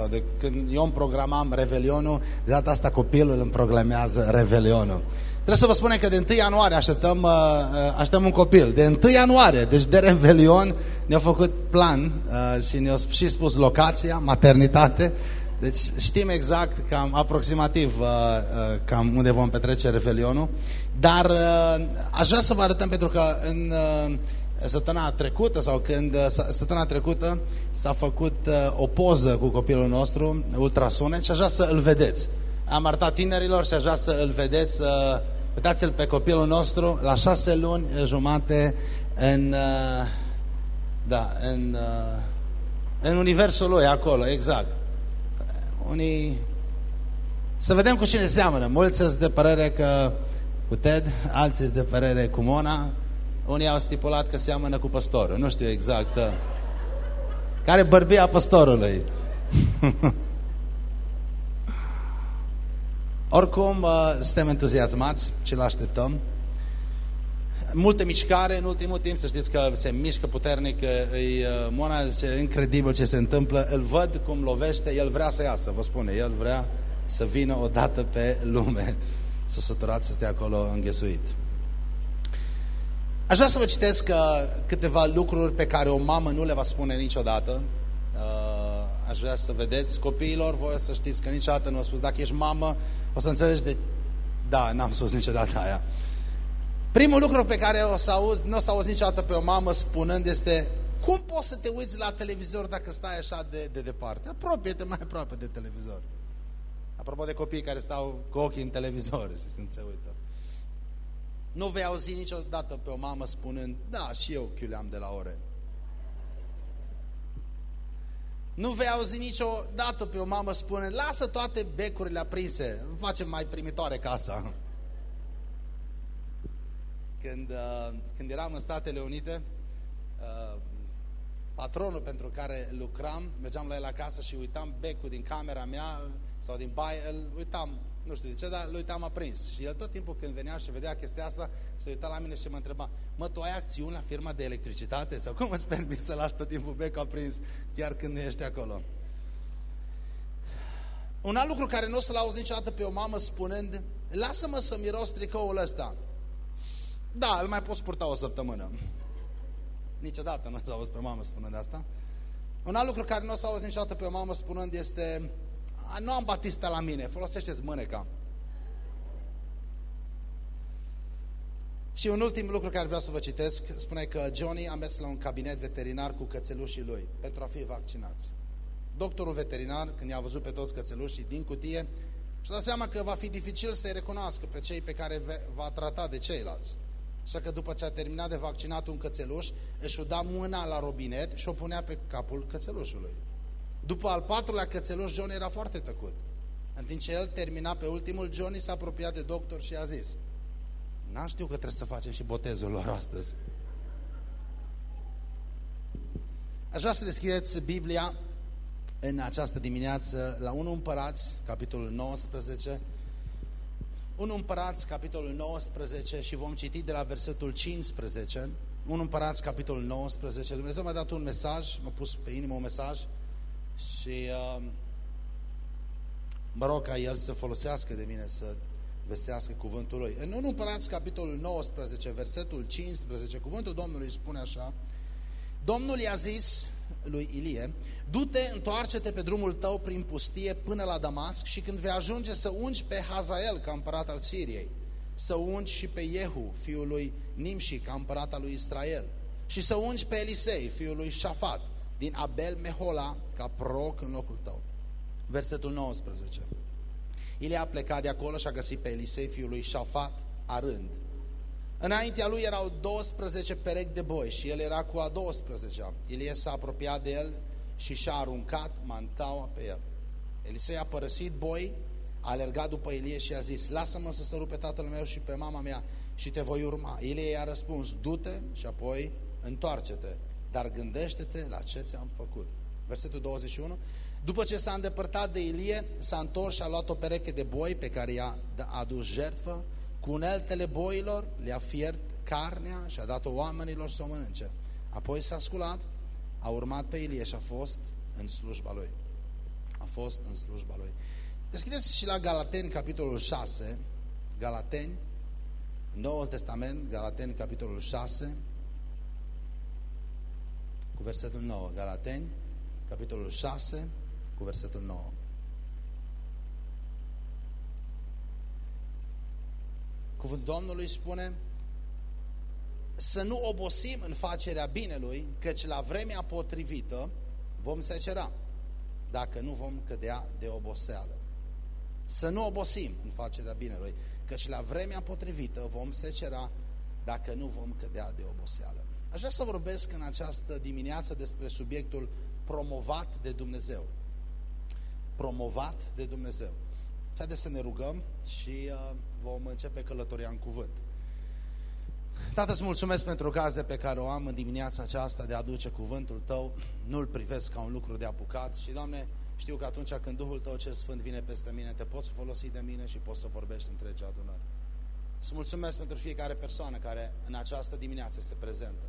sau de când eu îmi programam Revelionul, de data asta copilul îmi programează Revelionul. Trebuie să vă spunem că de 1 ianuarie așteptăm, uh, uh, așteptăm un copil. De 1 ianuarie, deci de Revelion, ne-au făcut plan uh, și ne-au și spus locația, maternitate. Deci știm exact, cam aproximativ, cam unde vom petrece Revelionul. Dar aș vrea să vă arătăm pentru că în săptămâna trecută sau când săptămâna trecută s-a făcut o poză cu copilul nostru, ultrasonet, și aș vrea să îl vedeți. Am arătat tinerilor și aș vrea să îl vedeți, să uitați-l pe copilul nostru la șase luni jumate în, da, în, în universul lui, acolo, exact. Unii... Să vedem cu cine seamănă. Mulți sunt de părere că cu Ted, alții sunt de părere cu Mona, unii au stipulat că seamănă cu păstorul. Nu știu exact. Uh, care bărbia păstorului? Oricum, uh, suntem entuziasmați și îl așteptăm. Multe mișcare în ultimul timp, să știți că se mișcă puternic, e uh, Mona zice, incredibil ce se întâmplă, îl văd cum lovește, el vrea să iasă, vă spune, el vrea să vină odată pe lume, să săturat să stea acolo înghesuit. Aș vrea să vă citesc uh, câteva lucruri pe care o mamă nu le va spune niciodată. Uh, aș vrea să vedeți copiilor, voi să știți că niciodată nu au spus, dacă ești mamă, o să înțelegi de... Da, n-am spus niciodată aia. Primul lucru pe care o să auzi, nu o să auzi niciodată pe o mamă spunând este cum poți să te uiți la televizor dacă stai așa de, de departe? Apropie-te mai aproape de televizor. Apropo de copii care stau cu ochii în televizor când se uită. Nu vei auzi niciodată pe o mamă spunând, da, și eu chiuleam de la ore. Nu vei auzi niciodată pe o mamă spunând, lasă toate becurile aprinse, facem mai primitoare casa. Când, uh, când eram în Statele Unite, uh, patronul pentru care lucram, mergeam la el acasă și uitam becul din camera mea sau din baie, îl uitam nu știu de ce, dar lui am aprins. Și el tot timpul când venea și vedea chestia asta, se uita la mine și mă întreba, mă, tu ai acțiuni la firma de electricitate? Sau cum îți permiți să lași tot timpul becul aprins chiar când nu ești acolo? Un alt lucru care nu o să-l auzi niciodată pe o mamă spunând, lasă-mă să miros tricoul ăsta. Da, îl mai poți purta o săptămână. Niciodată nu o să auzi pe mamă spunând asta. Un alt lucru care nu o să auzi niciodată pe o mamă spunând este, nu am batista la mine, folosește-ți mâneca. Și un ultim lucru care vreau să vă citesc, spune că Johnny a mers la un cabinet veterinar cu cățelușii lui pentru a fi vaccinați. Doctorul veterinar, când i-a văzut pe toți cățelușii din cutie, și-a dat seama că va fi dificil să-i recunoască pe cei pe care va trata de ceilalți. Așa că după ce a terminat de vaccinat un cățeluș, își da mâna la robinet și o punea pe capul cățelușului. După al patrulea cățeluș, John era foarte tăcut. În timp ce el termina pe ultimul, Johnny s-a apropiat de doctor și a zis N-am știut că trebuie să facem și botezul lor astăzi. Aș vrea să deschideți Biblia în această dimineață la 1 Împărați, capitolul 19. 1 Împărați, capitolul 19 și vom citi de la versetul 15. 1 Împărați, capitolul 19. Dumnezeu mi-a dat un mesaj, m-a pus pe inimă un mesaj și uh, mă rog ca el să folosească de mine să vestească cuvântul lui. În 1 Împărați, capitolul 19, versetul 15, cuvântul Domnului spune așa, Domnul i-a zis lui Ilie, du-te, întoarce-te pe drumul tău prin pustie până la Damasc și când vei ajunge să ungi pe Hazael ca împărat al Siriei, să ungi și pe Jehu, fiul lui Nimshi, ca împărat al lui Israel, și să ungi pe Elisei, fiul lui Șafat, din Abel Mehola ca proroc în locul tău. Versetul 19. Ilie a plecat de acolo și a găsit pe Elisei, fiul lui Șafat, arând. Înaintea lui erau 12 perechi de boi și el era cu a 12-a. Ilie s-a apropiat de el și și-a aruncat mantaua pe el. Elisei a părăsit boi, a alergat după Ilie și a zis, lasă-mă să sărup pe tatăl meu și pe mama mea și te voi urma. Ilie i-a răspuns, du-te și apoi întoarce-te dar gândește-te la ce ți-am făcut. Versetul 21. După ce s-a îndepărtat de Ilie, s-a întors și a luat o pereche de boi pe care i-a adus jertfă, cu uneltele boilor, le-a fiert carnea și a dat-o oamenilor să o mănânce. Apoi s-a sculat, a urmat pe Ilie și a fost în slujba lui. a fost în slujba lui. Deschideți și la Galateni, capitolul 6, Galateni, Noul Testament, Galateni, capitolul 6, cu versetul 9. Galateni, capitolul 6, cu versetul 9. Cuvântul Domnului spune să nu obosim în facerea binelui, căci la vremea potrivită vom secera, dacă nu vom cădea de oboseală. Să nu obosim în facerea binelui, căci la vremea potrivită vom secera, dacă nu vom cădea de oboseală. Aș vrea să vorbesc în această dimineață despre subiectul promovat de Dumnezeu. Promovat de Dumnezeu. Haideți să ne rugăm și uh, vom începe călătoria în cuvânt. Tată, îți mulțumesc pentru ocazia pe care o am în dimineața aceasta de a aduce cuvântul Tău. Nu-l privesc ca un lucru de apucat și, Doamne, știu că atunci când Duhul Tău cel Sfânt vine peste mine, Te poți folosi de mine și poți să vorbești întregi adunări. Îți mulțumesc pentru fiecare persoană care în această dimineață este prezentă.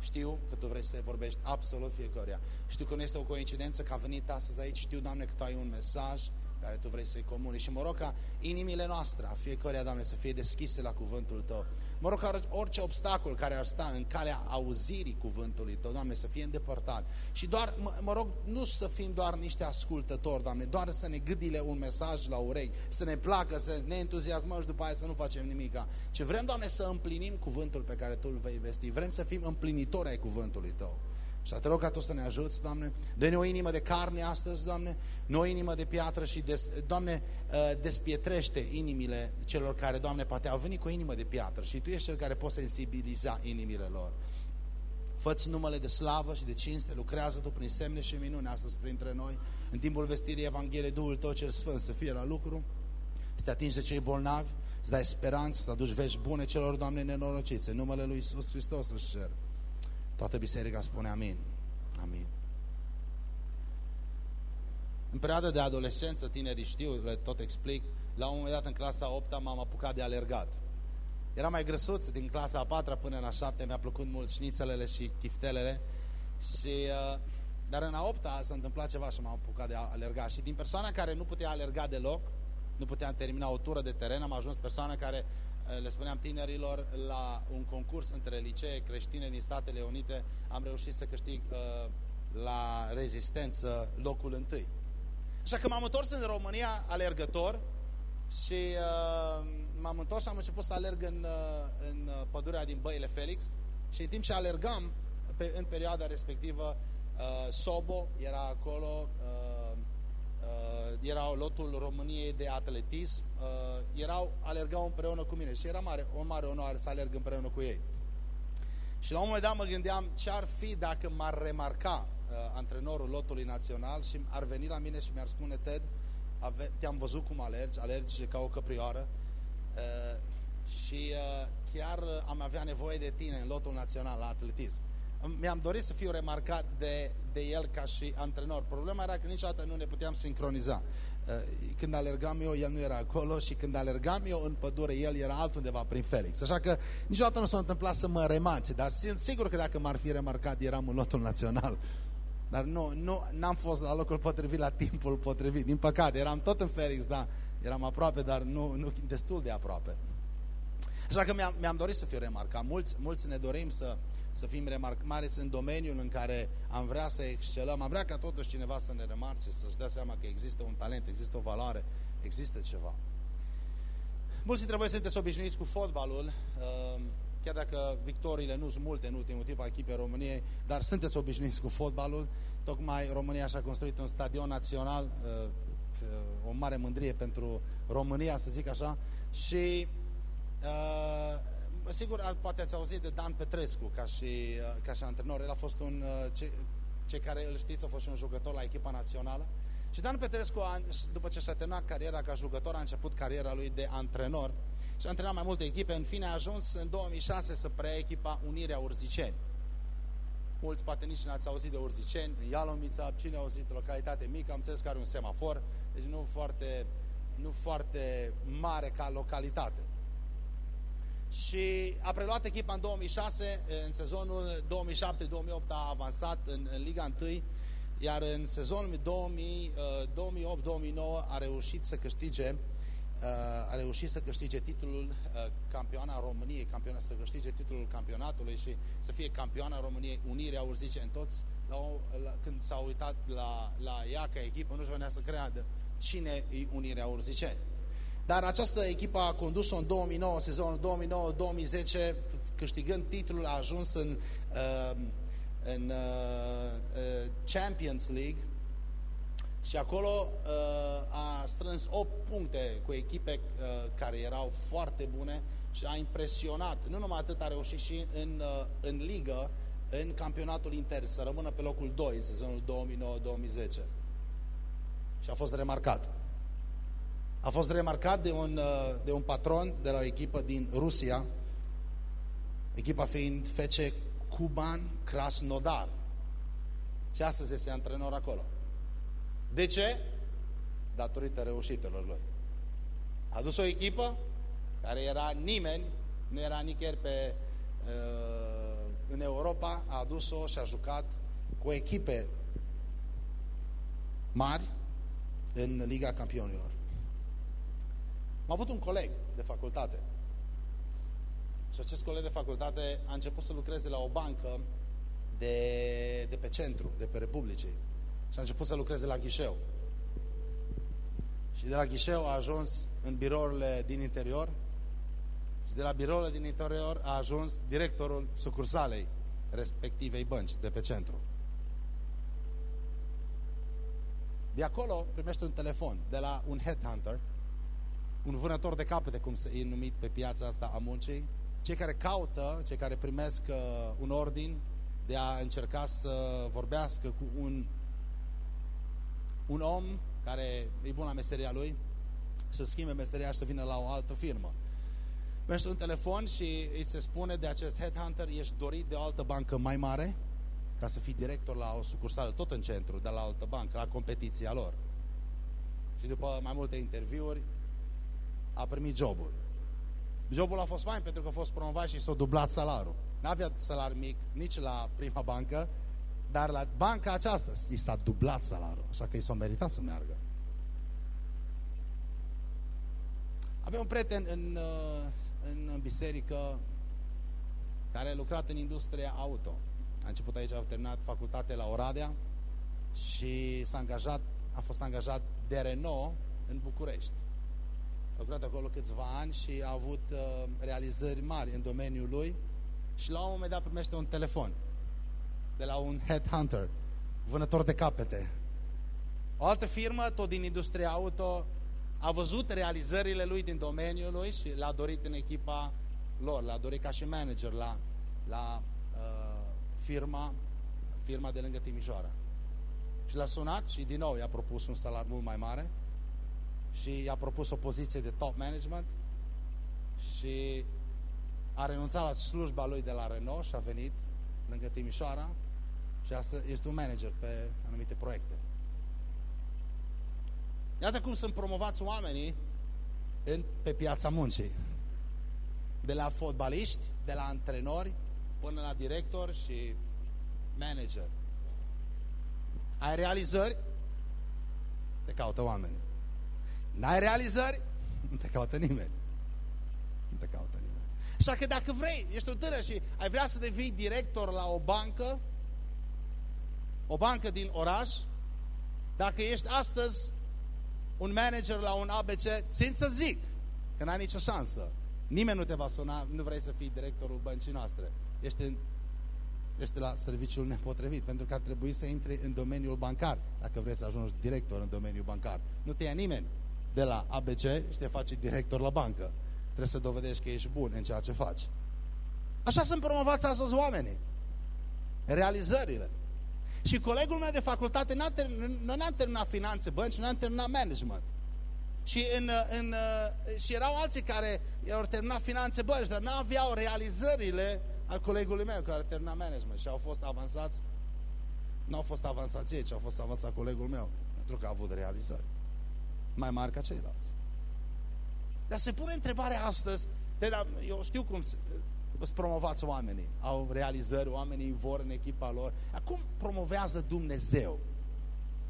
Știu că Tu vrei să vorbești absolut fiecăruia. Știu că nu este o coincidență că a venit astăzi aici. Știu, Doamne, că Tu ai un mesaj care Tu vrei să-i comunici. Și mă rog ca inimile noastre, a fiecăruia, Doamne, să fie deschise la cuvântul Tău. Mă rog ca orice obstacol care ar sta în calea auzirii cuvântului Tău, Doamne, să fie îndepărtat. Și doar, mă, mă rog, nu să fim doar niște ascultători, Doamne, doar să ne gâdile un mesaj la urechi, să ne placă, să ne entuziasmăm și după aia să nu facem nimica. Ce vrem, Doamne, să împlinim cuvântul pe care Tu îl vei vesti. Vrem să fim împlinitori ai cuvântului Tău. Și te rog ca Tu să ne ajuți, Doamne. Dă-ne o inimă de carne astăzi, Doamne. Nu o inimă de piatră și, des, Doamne, uh, despietrește inimile celor care, Doamne, poate au venit cu o inimă de piatră și Tu ești Cel care poți sensibiliza inimile lor. Fă-ți numele de slavă și de cinste, lucrează Tu prin semne și minune astăzi printre noi. În timpul vestirii Evangheliei, Duhul Tău cel Sfânt să fie la lucru, să te atingi de cei bolnavi, să dai speranță, să aduci vești bune celor, Doamne, nenorociți. În numele Lui Iisus Hristos își cer. Toată biserica spune amin. Amin. În perioada de adolescență, tinerii știu, le tot explic, la un moment dat în clasa 8 m-am apucat de alergat. Era mai grăsuț din clasa a 4 până la 7, mi-a plăcut mult șnițelele și chiftelele. Și, uh, dar în a 8 s-a întâmplat ceva și m-am apucat de a alerga. Și din persoana care nu putea alerga deloc, nu puteam termina o tură de teren, am ajuns persoana care Eh, le spuneam tinerilor, la un concurs între licee creștine din Statele Unite, am reușit să câștig uh, la rezistență locul întâi. Așa că m-am întors în România alergător și uh, m-am întors și am început să alerg în, uh, în pădurea din Băile Felix și în timp ce alergam pe, în perioada respectivă, uh, Sobo era acolo, uh, era lotul României de atletism, uh, erau, alergau împreună cu mine și era mare, o mare onoare să alerg împreună cu ei. Și la un moment dat mă gândeam ce ar fi dacă m-ar remarca uh, antrenorul lotului național și ar veni la mine și mi-ar spune Ted, te-am văzut cum alergi, alergi ca o căprioară uh, și uh, chiar am avea nevoie de tine în lotul național la atletism mi-am dorit să fiu remarcat de, de el ca și antrenor. Problema era că niciodată nu ne puteam sincroniza. Uh, când alergam eu, el nu era acolo și când alergam eu în pădure, el era altundeva prin Felix. Așa că niciodată nu s-a întâmplat să mă remarce, dar sunt sigur că dacă m-ar fi remarcat, eram în lotul național. Dar nu, nu, n-am fost la locul potrivit, la timpul potrivit. Din păcate, eram tot în Felix, da, eram aproape, dar nu, nu destul de aproape. Așa că mi-am mi, dorit să fiu remarcat. Mulți, mulți ne dorim să, să fim remarcați în domeniul în care am vrea să excelăm, am vrea ca totuși cineva să ne remarce, să-și dea seama că există un talent, există o valoare, există ceva. Mulți dintre voi sunteți obișnuiți cu fotbalul, uh, chiar dacă victoriile nu sunt multe în ultimul timp a echipei României, dar sunteți obișnuiți cu fotbalul. Tocmai România și-a construit un stadion național, uh, uh, o mare mândrie pentru România, să zic așa, și sigur, poate ați auzit de Dan Petrescu ca și, uh, ca și antrenor. El a fost un, uh, ce, cei care îl știți, a fost și un jucător la echipa națională. Și Dan Petrescu, după ce și-a terminat cariera ca jucător, a început cariera lui de antrenor și a antrenat mai multe echipe. În fine, a ajuns în 2006 să preia echipa Unirea Urziceni. Mulți poate nici nu ați auzit de Urziceni, în Ialomița, cine a auzit, localitate mică, am înțeles că are un semafor, deci nu foarte, nu foarte mare ca localitate și a preluat echipa în 2006, în sezonul 2007-2008 a avansat în, în Liga 1, iar în sezonul 2008-2009 uh, a reușit să câștige uh, a reușit să câștige titlul uh, campioana României, campioana, să câștige titlul campionatului și să fie campioana României Unirea Urzice în toți, la, la, când s-au uitat la, la ea ca echipă, nu-și venea să creadă cine e Unirea Urzice. Dar această echipă a condus-o în 2009, sezonul 2009-2010, câștigând titlul, a ajuns în uh, în uh, uh, Champions League și acolo uh, a strâns 8 puncte cu echipe uh, care erau foarte bune și a impresionat. Nu numai atât, a reușit și în, uh, în ligă, în campionatul intern, să rămână pe locul 2 în sezonul 2009-2010. Și a fost remarcat. A fost remarcat de un, uh, de un patron de la o echipă din Rusia, echipa fiind FC Cuban Krasnodar. Și astăzi este antrenor acolo. De ce? Datorită reușitelor lui. A dus o echipă care era nimeni, nu era nicăieri pe, uh, în Europa, a adus-o și a jucat cu echipe mari în Liga Campionilor. Am avut un coleg de facultate și acest coleg de facultate a început să lucreze la o bancă de, de pe centru, de pe Republicii. Și a început să lucreze la ghișeu. Și de la ghișeu a ajuns în birourile din interior și de la birourile din interior a ajuns directorul sucursalei respectivei bănci de pe centru. De acolo primește un telefon de la un headhunter, un vânător de capete, cum se e numit pe piața asta a muncii, cei care caută, cei care primesc uh, un ordin de a încerca să vorbească cu un, un om care e bun la meseria lui, să schimbe meseria și să vină la o altă firmă. Primește un telefon și îi se spune de acest headhunter, ești dorit de o altă bancă mai mare ca să fii director la o sucursală, tot în centru, de la altă bancă, la competiția lor. Și după mai multe interviuri, a primit jobul. Jobul a fost fain pentru că a fost promovat și s-a dublat salarul. N-avea salar mic nici la prima bancă, dar la banca aceasta i s-a dublat salarul, așa că i s-a meritat să meargă. Avem un prieten în, uh, în, în biserică care a lucrat în industria auto. A început aici, a terminat facultate la Oradea și s-a angajat, a fost angajat de Renault în București lucrat acolo câțiva ani și a avut uh, realizări mari în domeniul lui și la un moment dat primește un telefon de la un headhunter, vânător de capete. O altă firmă, tot din industria auto, a văzut realizările lui din domeniul lui și l-a dorit în echipa lor, l-a dorit ca și manager la, la uh, firma, firma de lângă Timișoara. Și l-a sunat și din nou i-a propus un salar mult mai mare și i-a propus o poziție de top management și a renunțat la slujba lui de la Renault și a venit lângă Timișoara și asta este un manager pe anumite proiecte. Iată cum sunt promovați oamenii în, pe piața muncii. De la fotbaliști, de la antrenori, până la director și manager. Ai realizări? Te caută oamenii. N-ai realizări? Nu te caută nimeni. Nu te caută nimeni. Așa că dacă vrei, ești o tânăr și ai vrea să devii director la o bancă, o bancă din oraș, dacă ești astăzi un manager la un ABC, țin să zic că n-ai nicio șansă. Nimeni nu te va suna, nu vrei să fii directorul băncii noastre. Ești, în, ești la serviciul nepotrivit, pentru că ar trebui să intri în domeniul bancar, dacă vrei să ajungi director în domeniul bancar. Nu te ia nimeni de la ABC și te faci director la bancă. Trebuie să dovedești că ești bun în ceea ce faci. Așa sunt promovați astăzi oamenii. Realizările. Și colegul meu de facultate nu a terminat finanțe bănci, nu a terminat management. Și, în, în, și erau alții care au terminat finanțe bănci, dar nu aveau realizările al colegului meu care a terminat management și au fost avansați. Nu au fost avansați ei, ci au fost avansați colegul meu, pentru că a avut realizări mai mari ca ceilalți. Dar se pune întrebarea astăzi, de la, eu știu cum îți promovați oamenii, au realizări, oamenii vor în echipa lor. Acum promovează Dumnezeu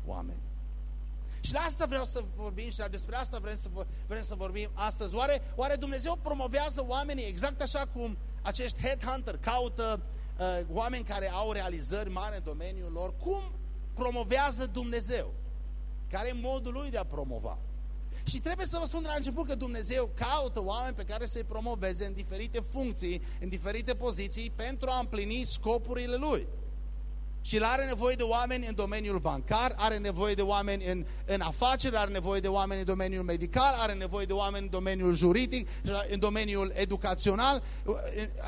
oameni. Și la asta vreau să vorbim și despre asta vrem să, vrem să vorbim astăzi. Oare, oare Dumnezeu promovează oamenii exact așa cum acești headhunter caută uh, oameni care au realizări mari în domeniul lor? Cum promovează Dumnezeu? Care e modul lui de a promova? Și trebuie să vă spun de la început că Dumnezeu caută oameni pe care să-i promoveze în diferite funcții, în diferite poziții, pentru a împlini scopurile Lui. Și el are nevoie de oameni în domeniul bancar, are nevoie de oameni în, în afaceri, are nevoie de oameni în domeniul medical, are nevoie de oameni în domeniul juridic, în domeniul educațional.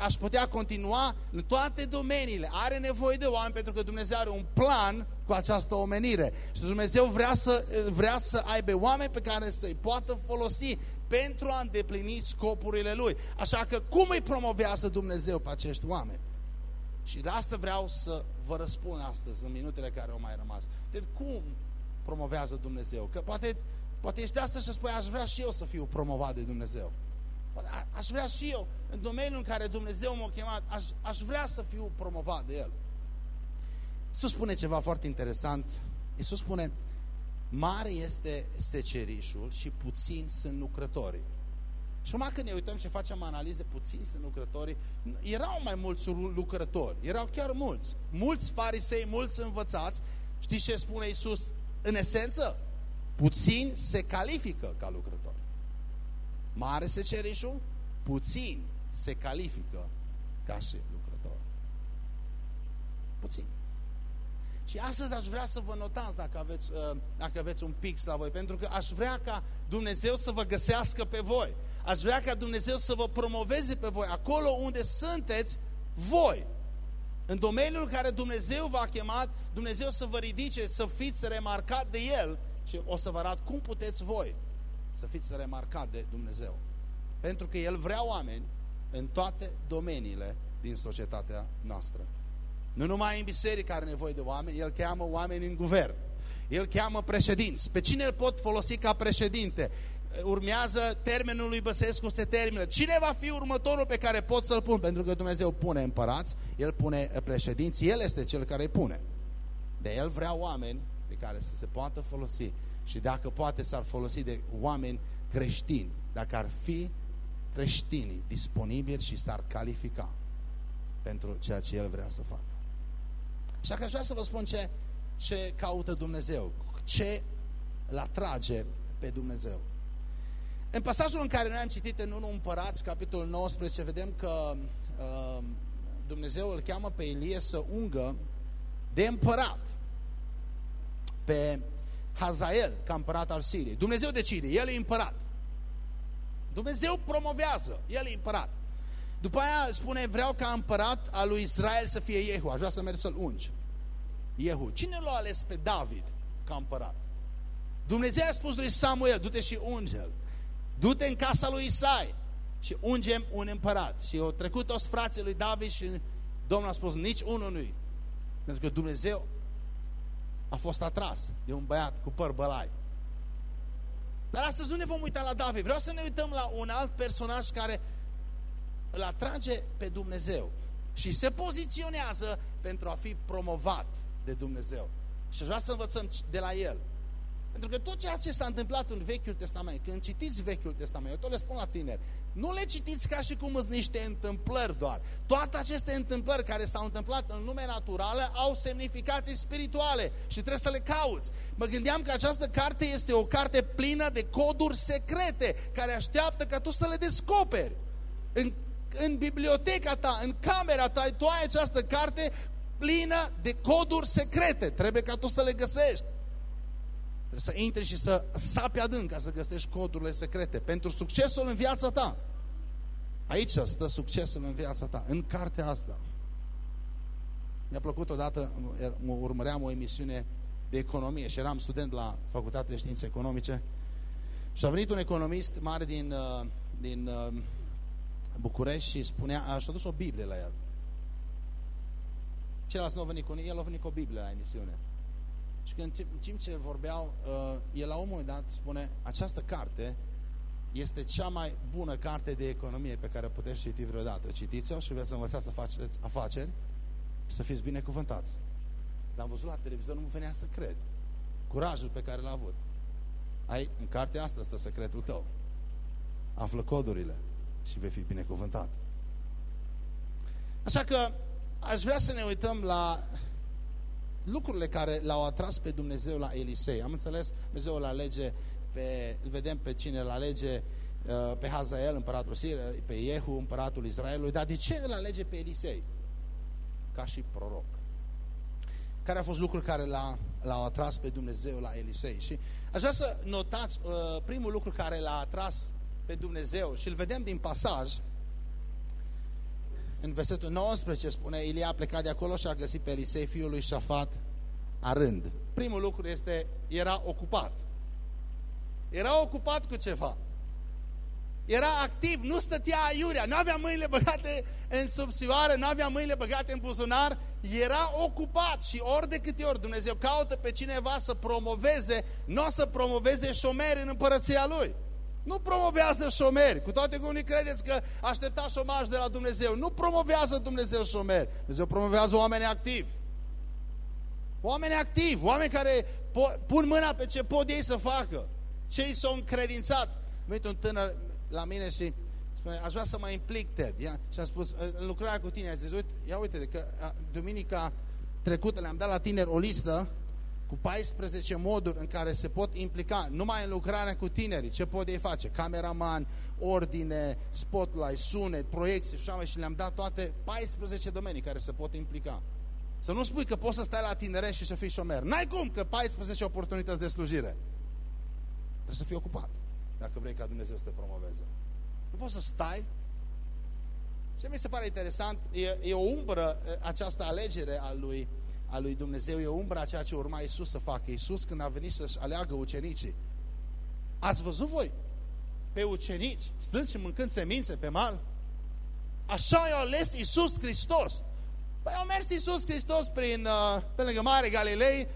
Aș putea continua în toate domeniile. Are nevoie de oameni pentru că Dumnezeu are un plan cu această omenire. Și Dumnezeu vrea să, vrea să aibă oameni pe care să-i poată folosi pentru a îndeplini scopurile Lui. Așa că cum îi promovează Dumnezeu pe acești oameni? Și de asta vreau să vă răspund astăzi, în minutele care au mai rămas. De cum promovează Dumnezeu? Că poate, poate ești de asta și spui, aș vrea și eu să fiu promovat de Dumnezeu. Aș vrea și eu, în domeniul în care Dumnezeu m-a chemat, aș, aș vrea să fiu promovat de El. Iisus spune ceva foarte interesant. Iisus spune, mare este secerișul și puțin sunt lucrătorii. Și numai când ne uităm și facem analize puțin sunt lucrătorii, erau mai mulți lucrători, erau chiar mulți. Mulți farisei, mulți învățați. Știți ce spune Iisus? În esență, puțin se califică ca lucrători. Mare se cerișul, puțin se califică ca și lucrător. Puțin. Și astăzi aș vrea să vă notați dacă aveți, uh, dacă aveți un pix la voi, pentru că aș vrea ca Dumnezeu să vă găsească pe voi. Aș vrea ca Dumnezeu să vă promoveze pe voi acolo unde sunteți voi. În domeniul în care Dumnezeu v-a chemat, Dumnezeu să vă ridice, să fiți remarcat de El și o să vă arăt cum puteți voi să fiți remarcat de Dumnezeu. Pentru că El vrea oameni în toate domeniile din societatea noastră. Nu numai în biserică are nevoie de oameni, El cheamă oameni în guvern. El cheamă președinți. Pe cine îl pot folosi ca președinte? Urmează termenul lui Băsescu, se termină. Cine va fi următorul pe care pot să-l pun? Pentru că Dumnezeu pune împărați, El pune președinți, El este Cel care îi pune. De El vrea oameni pe care să se poată folosi. Și dacă poate s-ar folosi de oameni creștini, dacă ar fi creștinii disponibili și s-ar califica pentru ceea ce El vrea să facă. Și că aș vrea să vă spun ce, ce caută Dumnezeu, ce îl atrage pe Dumnezeu. În pasajul în care noi am citit în 1 Împărați, capitolul 19, vedem că uh, Dumnezeu îl cheamă pe Ilie să ungă de împărat pe Hazael, ca împărat al Siriei. Dumnezeu decide, el e împărat. Dumnezeu promovează, el e împărat. După aia spune, vreau ca împărat al lui Israel să fie Iehu, aș vrea să merg să-l ungi. Iehu. Cine l-a ales pe David ca împărat? Dumnezeu a spus lui Samuel, du-te și unge-l. Du-te în casa lui Isai și ungem un împărat. Și au trecut toți frații lui David și Domnul a spus, nici unul nu Pentru că Dumnezeu a fost atras de un băiat cu păr bălai. Dar astăzi nu ne vom uita la David. Vreau să ne uităm la un alt personaj care îl atrage pe Dumnezeu și se poziționează pentru a fi promovat de Dumnezeu. Și aș vrea să învățăm de la el. Pentru că tot ceea ce s-a întâmplat în Vechiul Testament, când citiți Vechiul Testament, eu tot le spun la tineri, nu le citiți ca și cum sunt niște întâmplări doar. Toate aceste întâmplări care s-au întâmplat în lumea naturală au semnificații spirituale și trebuie să le cauți. Mă gândeam că această carte este o carte plină de coduri secrete care așteaptă ca tu să le descoperi. În, în biblioteca ta, în camera ta, tu ai această carte plină de coduri secrete. Trebuie ca tu să le găsești. Trebuie să intri și să sapi adânc ca să găsești codurile secrete pentru succesul în viața ta. Aici stă succesul în viața ta, în cartea asta. Mi-a plăcut odată, urmăream o emisiune de economie și eram student la Facultatea de Științe Economice și a venit un economist mare din, uh, din uh, București și spunea, aș adus o Biblie la el. Ceilalți nu au venit cu el, a venit cu o Biblie la emisiune. Și când în timp ce vorbeau, uh, el la un moment dat spune, această carte este cea mai bună carte de economie pe care o puteți citi vreodată. Citiți-o și veți învăța să faceți afaceri și să fiți binecuvântați. L-am văzut la televizor, nu venea să cred. curajul pe care l-a avut. Ai, în cartea asta stă secretul tău. Află codurile și vei fi binecuvântat. Așa că aș vrea să ne uităm la lucrurile care l-au atras pe Dumnezeu la Elisei. Am înțeles, Dumnezeu îl alege pe, îl vedem pe cine îl alege uh, pe Hazael, împăratul Sir, pe Jehu, împăratul Israelului, dar de ce îl alege pe Elisei? Ca și proroc. Care a fost lucrul care l-au atras pe Dumnezeu la Elisei? Și aș vrea să notați uh, primul lucru care l-a atras pe Dumnezeu și îl vedem din pasaj, în versetul 19 spune, Ilie a plecat de acolo și a găsit pe Elisei, fiul lui Șafat, arând. Primul lucru este, era ocupat. Era ocupat cu ceva. Era activ, nu stătea aiurea, nu avea mâinile băgate în subțioară, nu avea mâinile băgate în buzunar, era ocupat și ori de câte ori Dumnezeu caută pe cineva să promoveze, nu o să promoveze șomeri în împărăția Lui. Nu promovează șomeri, cu toate că unii credeți că aștepta șomaj de la Dumnezeu. Nu promovează Dumnezeu șomeri, Dumnezeu promovează oameni activi. Oameni activi, oameni care pun mâna pe ce pot ei să facă. Ce i s-au încredințat. Uite un tânăr la mine și spune, aș vrea să mă implic, Ted. Ia? Și am spus, în lucrarea cu tine, a zis, uite, ia uite, că duminica trecută le-am dat la tineri o listă cu 14 moduri în care se pot implica numai în lucrarea cu tinerii. Ce pot ei face? Cameraman, ordine, spotlight, sunet, proiecții și așa mai și le-am dat toate 14 domenii care se pot implica. Să nu spui că poți să stai la tinere și să fii șomer. N-ai cum, că 14 oportunități de slujire. Trebuie să fii ocupat dacă vrei ca Dumnezeu să te promoveze. Nu poți să stai. Ce mi se pare interesant, e, e o umbră această alegere a lui a lui Dumnezeu e umbra a ceea ce urma Isus să facă. Isus când a venit să-și aleagă ucenicii. Ați văzut voi pe ucenici stând și mâncând semințe pe mal? Așa i-a ales Isus Hristos. Păi a mers Isus Hristos prin, uh, pe lângă Mare Galilei,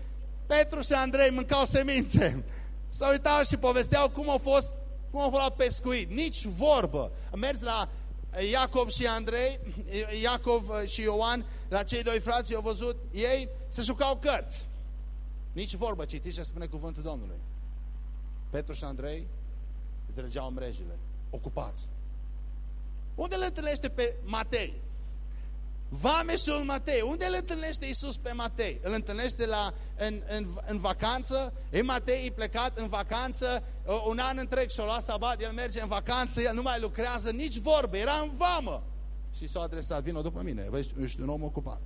Petru și Andrei mâncau semințe. S-au uitat și povesteau cum au fost, cum au fost la pescuit. Nici vorbă. Mers la Iacov și Andrei, Iacov și Ioan, la cei doi frați, au văzut ei se jucau cărți. Nici vorbă, citiți ce spune cuvântul Domnului. Petru și Andrei trăgeau mrejile, ocupați. Unde le întâlnește pe Matei? Vameșul Matei. Unde îl întâlnește Iisus pe Matei? Îl întâlnește la, în, în, în vacanță. E Matei e plecat în vacanță un an întreg și-o luat sabat, el merge în vacanță, el nu mai lucrează nici vorbă, era în vamă. Și s-a adresat, vină după mine, vezi, ești un om ocupat.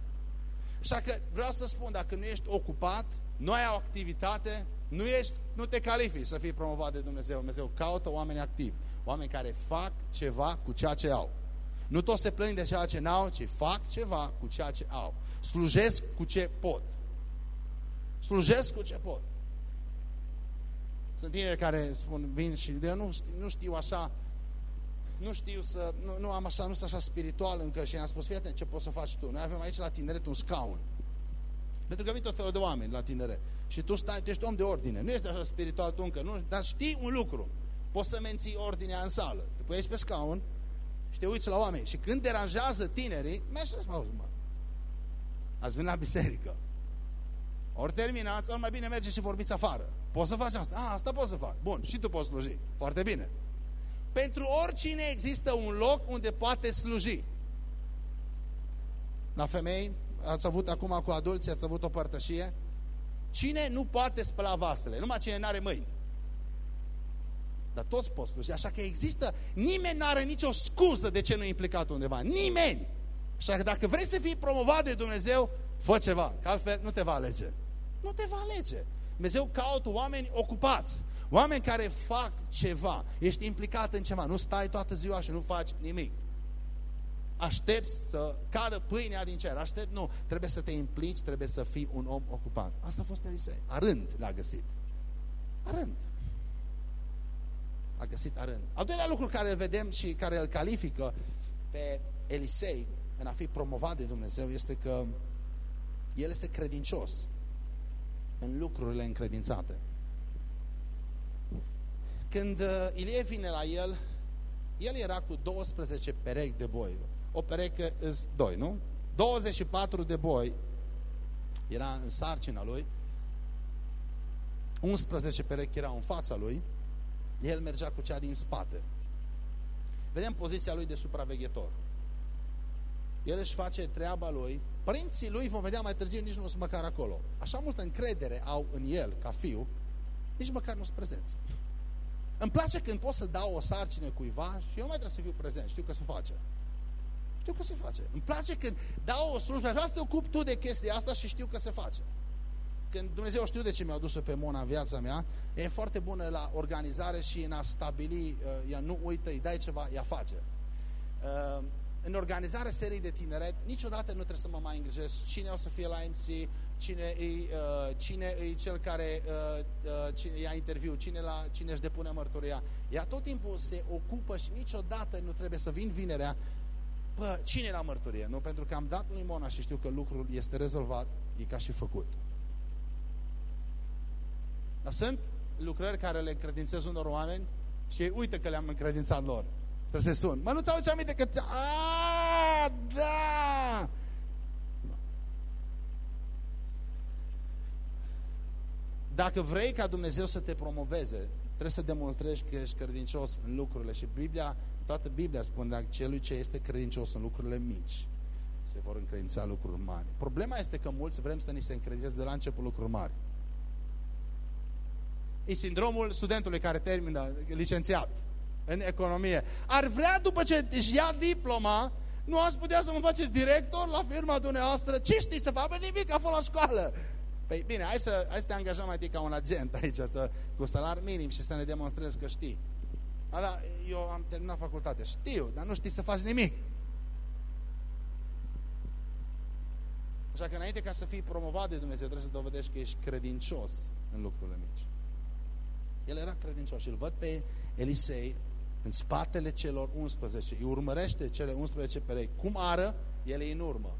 Așa că vreau să spun, dacă nu ești ocupat, nu ai o activitate, nu, ești, nu te califici să fii promovat de Dumnezeu. Dumnezeu caută oameni activi, oameni care fac ceva cu ceea ce au. Nu toți se plâng de ceea ce n-au, ci fac ceva cu ceea ce au. Slujesc cu ce pot. Slujesc cu ce pot. Sunt tineri care spun, vin și eu nu știu, nu știu așa, nu știu să, nu, nu am așa, nu sunt așa spiritual încă și am spus, fii atent, ce poți să faci tu? Noi avem aici la tineret un scaun. Pentru că vin tot felul de oameni la tineret. Și tu stai, tu ești om de ordine. Nu ești așa spiritual tu încă, nu? Dar știi un lucru. Poți să menții ordinea în sală. Te pui pe scaun și te uiți la oameni. Și când deranjează tinerii, mergi să mă mă. Ați venit la biserică. Ori terminați, ori mai bine mergeți și vorbiți afară. Poți să faci asta? A, asta poți să fac. Bun, și tu poți sluji. Foarte bine. Pentru oricine există un loc unde poate sluji. La femei, ați avut acum cu adulți, ați avut o părtășie. Cine nu poate spăla vasele? Numai cine nu are mâini. Dar toți pot sluji. Așa că există, nimeni nu are nicio scuză de ce nu e implicat undeva. Nimeni. Așa că dacă vrei să fii promovat de Dumnezeu, fă ceva, că altfel nu te va alege. Nu te va alege. Dumnezeu caută oameni ocupați. Oameni care fac ceva. Ești implicat în ceva. Nu stai toată ziua și nu faci nimic. Aștepți să cadă pâinea din cer. Aștept, nu. Trebuie să te implici, trebuie să fii un om ocupat. Asta a fost Elisei. Arând l-a găsit. Arând. A găsit arând. Al doilea lucru care îl vedem și care îl califică pe Elisei în a fi promovat de Dumnezeu este că el este credincios în lucrurile încredințate. Când uh, Ilie vine la el, el era cu 12 perechi de boi. O pereche îs doi, nu? 24 de boi era în sarcina lui 11 perechi erau în fața lui, el mergea cu cea din spate. Vedem poziția lui de supraveghetor. El își face treaba lui. Părinții lui, vom vedea mai târziu, nici nu sunt măcar acolo. Așa multă încredere au în el, ca fiu, nici măcar nu sunt prezenți. Îmi place când pot să dau o sarcină cuiva și eu nu mai trebuie să fiu prezent, știu că se face. Știu că se face. Îmi place când dau o slujbă, vreau să te ocup tu de chestia asta și știu că se face. Când Dumnezeu știu de ce mi-a dus-o pe Mona în viața mea, e foarte bună la organizare și în a stabili, uh, ea nu uită, îi dai ceva, ea face. Uh, în organizarea serii de tineret, niciodată nu trebuie să mă mai îngrijesc cine o să fie la MC, cine e, uh, cine e cel care uh, uh, cine ia interviu, cine, la, cine își depune mărturia. Ea tot timpul se ocupă și niciodată nu trebuie să vin vinerea Bă, cine la mărturie? Nu, pentru că am dat lui Mona și știu că lucrul este rezolvat, e ca și făcut. Dar sunt lucrări care le încredințez unor oameni și ei uită că le-am încredințat lor. Trebuie să sun. Mă, nu ți ce aminte că... A, da! Dacă vrei ca Dumnezeu să te promoveze, trebuie să demonstrezi că ești credincios în lucrurile. Și Biblia, toată Biblia spune că celui ce este credincios în lucrurile mici se vor încredința lucruri mari. Problema este că mulți vrem să ni se încredințeze de la început lucruri mari. E sindromul studentului care termină licențiat în economie. Ar vrea după ce își ia diploma, nu ați putea să mă faceți director la firma dumneavoastră? Ce știți să facă? Nimic, a fost la școală. Păi bine, hai să, hai să te angajăm mai ca un agent aici, să, cu salar minim și să ne demonstrezi că știi. A, da, eu am terminat facultate. Știu, dar nu știi să faci nimic. Așa că înainte ca să fii promovat de Dumnezeu, trebuie să dovedești că ești credincios în lucrurile mici. El era credincios și îl văd pe Elisei în spatele celor 11. Îi urmărește cele 11 perechi. Cum ară? El e în urmă.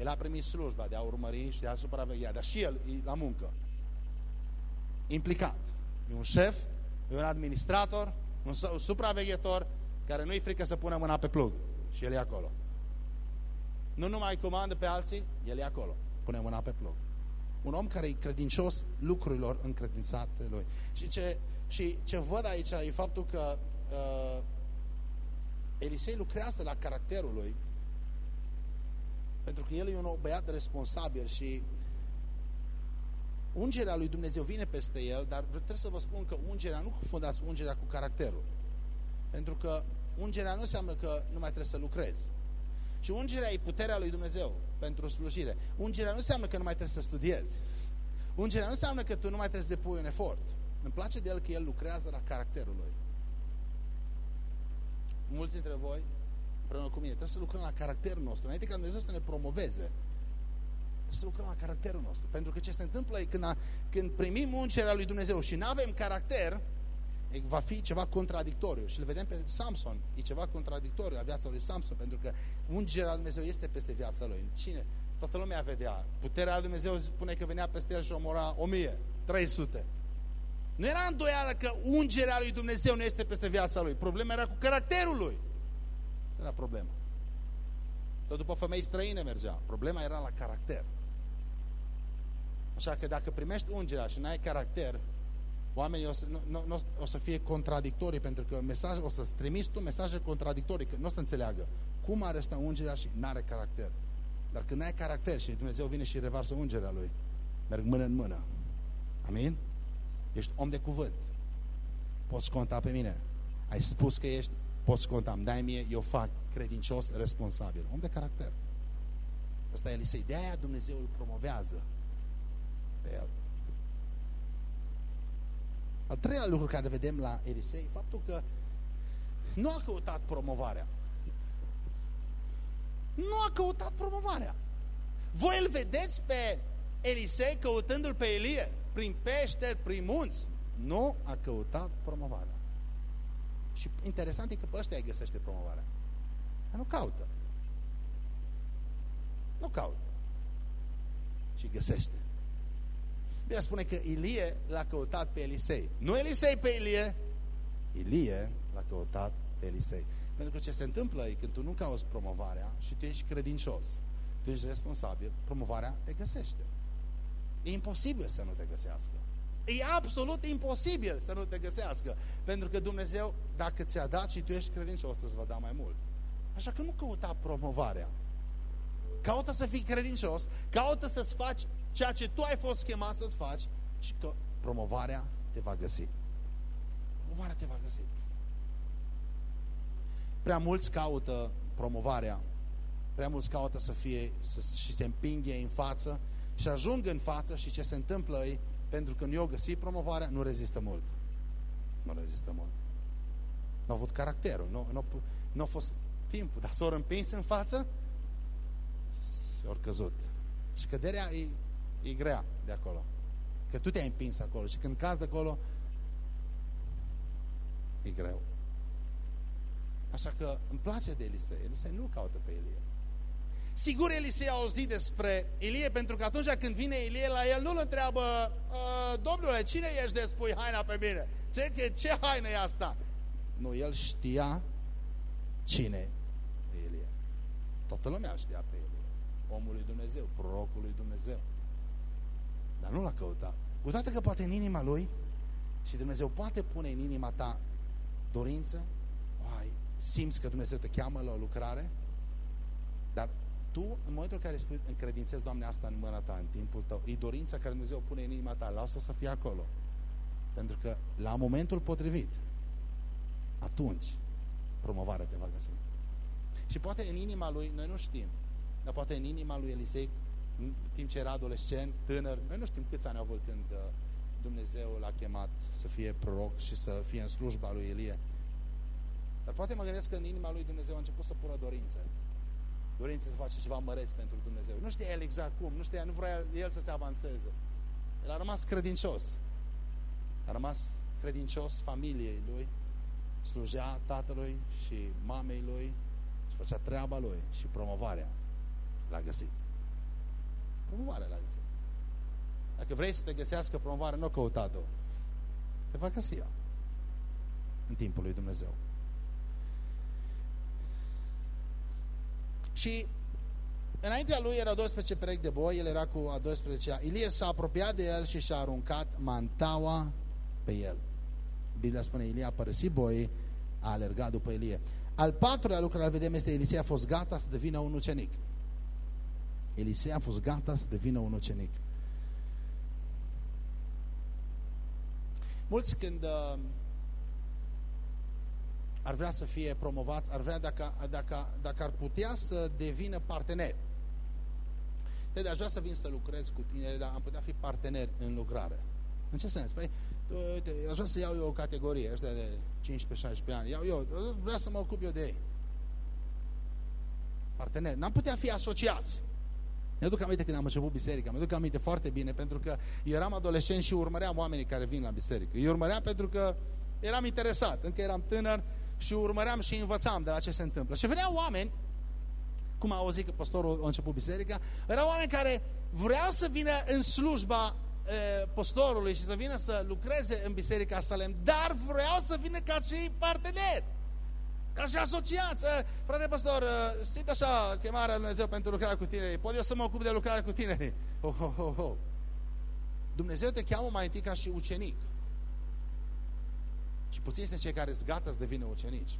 El a primit slujba de a urmări și de a supraveghea, dar și el e la muncă. Implicat. E un șef, e un administrator, un supraveghetor care nu-i frică să pună mâna pe plug. Și el e acolo. Nu numai comandă pe alții, el e acolo. Pune mâna pe plug. Un om care e credincios lucrurilor încredințate lui. Și ce, și ce văd aici e faptul că uh, Elisei lucrează la caracterul lui pentru că el e un băiat responsabil și ungerea lui Dumnezeu vine peste el, dar trebuie să vă spun că ungerea, nu confundați ungerea cu caracterul. Pentru că ungerea nu înseamnă că nu mai trebuie să lucrezi. Și ungerea e puterea lui Dumnezeu pentru slujire. Ungerea nu înseamnă că nu mai trebuie să studiezi. Ungerea nu înseamnă că tu nu mai trebuie să depui un efort. Îmi place de el că el lucrează la caracterul lui. Mulți dintre voi împreună cu mine. Trebuie să lucrăm la caracterul nostru. Înainte ca Dumnezeu să ne promoveze, trebuie să lucrăm la caracterul nostru. Pentru că ce se întâmplă e când, a, când primim ungerea lui Dumnezeu și nu avem caracter, va fi ceva contradictoriu. Și îl vedem pe Samson. E ceva contradictoriu la viața lui Samson, pentru că ungerea lui Dumnezeu este peste viața lui. Cine? Toată lumea vedea. Puterea lui Dumnezeu spune că venea peste el și omora 1000, 300. Nu era îndoială că ungerea lui Dumnezeu nu este peste viața lui. Problema era cu caracterul lui era problema. Tot după femei străine mergea. Problema era la caracter. Așa că dacă primești ungerea și n-ai caracter, oamenii o să, nu, nu, o să fie contradictorii, pentru că mesaj, o să-ți trimiți tu mesaje contradictorii, că nu o să înțeleagă. Cum are ăsta ungerea și n-are caracter? Dar când ai caracter și Dumnezeu vine și revarsă ungerea Lui, merg mână în mână. Amin? Ești om de cuvânt. Poți conta pe mine. Ai spus că ești poți conta, îmi dai mie, eu fac, credincios, responsabil. Om de caracter. Asta e Elisei. De aia Dumnezeu îl promovează pe el. Al treilea lucru care vedem la Elisei, faptul că nu a căutat promovarea. Nu a căutat promovarea. Voi îl vedeți pe Elisei căutându-l pe Elie prin peșteri, prin munți. Nu a căutat promovarea. Și interesant e că pe ăștia îi găsește promovarea. Dar nu caută. Nu caută. Și găsește. Bine spune că Ilie l-a căutat pe Elisei. Nu Elisei pe Ilie, Ilie l-a căutat pe Elisei. Pentru că ce se întâmplă e când tu nu cauți promovarea și tu ești credincios, tu ești responsabil, promovarea te găsește. E imposibil să nu te găsească. E absolut imposibil să nu te găsească. Pentru că Dumnezeu, dacă ți-a dat și tu ești credincios, să-ți va da mai mult. Așa că nu căuta promovarea. Caută să fii credincios, caută să-ți faci ceea ce tu ai fost chemat să-ți faci și că promovarea te va găsi. Promovarea te va găsi. Prea mulți caută promovarea, prea mulți caută să fie să, și se împinghe în față și ajung în față și ce se întâmplă ei, pentru că nu i-au găsit promovarea, nu rezistă mult. Nu rezistă mult. Nu au avut caracterul, nu, nu, nu a fost timpul, dar s-au împins în față și au căzut. Și căderea e, e grea de acolo. Că tu te-ai împins acolo și când cazi de acolo, e greu. Așa că îmi place de Elisei. Elisei nu caută pe Elie. Sigur Elisei a auzit despre Elie, pentru că atunci când vine Elie la el, nu-l întreabă, domnule, cine ești de spui haina pe mine? Ce, ce haină e asta? Nu, el știa cine e Elie. Toată lumea știa pe Elie. Omul lui Dumnezeu, prorocul lui Dumnezeu. Dar nu l-a căutat. Cu toate că poate în inima lui și Dumnezeu poate pune în inima ta dorință, ai, simți că Dumnezeu te cheamă la o lucrare, dar tu, în momentul în care spui, încredințezi, Doamne, asta în mâna ta, în timpul tău, e dorința care Dumnezeu pune în inima ta, lasă-o să fie acolo. Pentru că la momentul potrivit, atunci, promovarea te va găsi. Și poate în inima lui, noi nu știm, dar poate în inima lui Elisei, în timp ce era adolescent, tânăr, noi nu știm câți ani au avut când uh, Dumnezeu l-a chemat să fie proroc și să fie în slujba lui Elie. Dar poate mă gândesc că în inima lui Dumnezeu a început să pună dorințe dorință să face ceva măreț pentru Dumnezeu. Nu știa el exact cum, nu știa, nu vrea el să se avanseze. El a rămas credincios. A rămas credincios familiei lui, slujea tatălui și mamei lui și făcea treaba lui și promovarea l-a găsit. Promovarea l-a găsit. Dacă vrei să te găsească promovare, nu căuta-o. Te va găsi ea în timpul lui Dumnezeu. Și înaintea lui erau 12 perechi de boi, el era cu a 12-a. Ilie s-a apropiat de el și și-a aruncat mantaua pe el. Biblia spune, Ilie a părăsit boii, a alergat după Ilie. Al patrulea lucru care vedem este Elisei a fost gata să devină un ucenic. Elisei a fost gata să devină un ucenic. Mulți când uh, ar vrea să fie promovați, ar vrea dacă, dacă, dacă ar putea să devină parteneri. Deci aș vrea să vin să lucrez cu tine, dar am putea fi parteneri în lucrare. În ce sens? Păi, uite, aș vrea să iau eu o categorie, ăștia de 15-16 ani. Iau eu, vreau să mă ocup eu de ei. Parteneri. N-am putea fi asociați. Ne aduc aminte când am început biserica, mă aduc aminte foarte bine, pentru că eu eram adolescent și urmăream oamenii care vin la biserică. Eu urmăream pentru că eram interesat, încă eram tânăr și urmăream și învățam de la ce se întâmplă. Și veneau oameni, cum a auzit că pastorul a început biserica, erau oameni care vreau să vină în slujba e, pastorului și să vină să lucreze în biserica Salem, dar vreau să vină ca și partener. Ca și asociați. Frate pastor, simt așa chemarea lui Dumnezeu pentru lucrarea cu tinerii. Pot eu să mă ocup de lucrarea cu tinerii? Oh, oh, oh, oh. Dumnezeu te cheamă mai întâi ca și ucenic. Și puțini sunt cei care sunt gata să devină ucenici.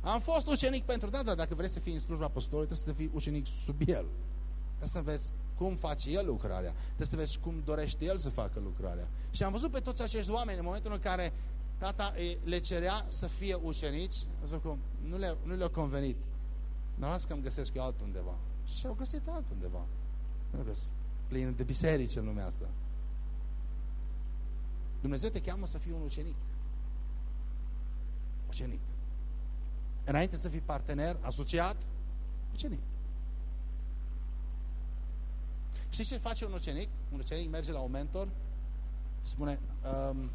Am fost ucenic pentru da, dar dacă vreți să fii în slujba apostolului, trebuie să fii ucenic sub el. Trebuie să vezi cum face el lucrarea. Trebuie să vezi cum dorește el să facă lucrarea. Și am văzut pe toți acești oameni în momentul în care tata le cerea să fie ucenici, cum nu le-a nu le convenit. Nu las că îmi găsesc eu altundeva. Și au găsit altundeva. Plin de biserici în lumea asta. Dumnezeu te cheamă să fii un ucenic ucenic. Înainte să fii partener, asociat, ucenic. Știi ce face un ucenic? Un ucenic merge la un mentor și spune um,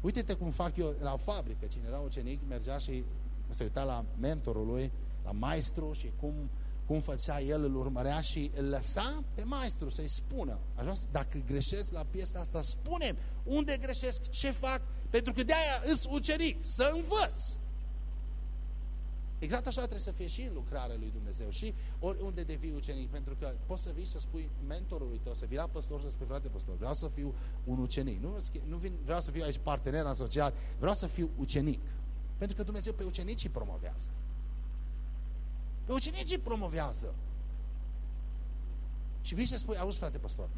uite-te cum fac eu la o fabrică. Cine era ucenic mergea și se uita la mentorul lui, la maestru și cum cum făcea el, îl urmărea și îl lăsa pe maestru să-i spună. Așa, dacă greșesc la piesa asta, spune unde greșesc, ce fac, pentru că de-aia îs ucenic, să învăț. Exact așa trebuie să fie și în lucrarea lui Dumnezeu și oriunde devii ucenic, pentru că poți să vii să spui mentorului tău, să vii la păstor să spui, frate păstor, vreau să fiu un ucenic, nu, nu vin, vreau să fiu aici partener asociat, vreau să fiu ucenic. Pentru că Dumnezeu pe ucenicii promovează. Pe ucenicii promovează. Și vii să spui, auzi frate păstor,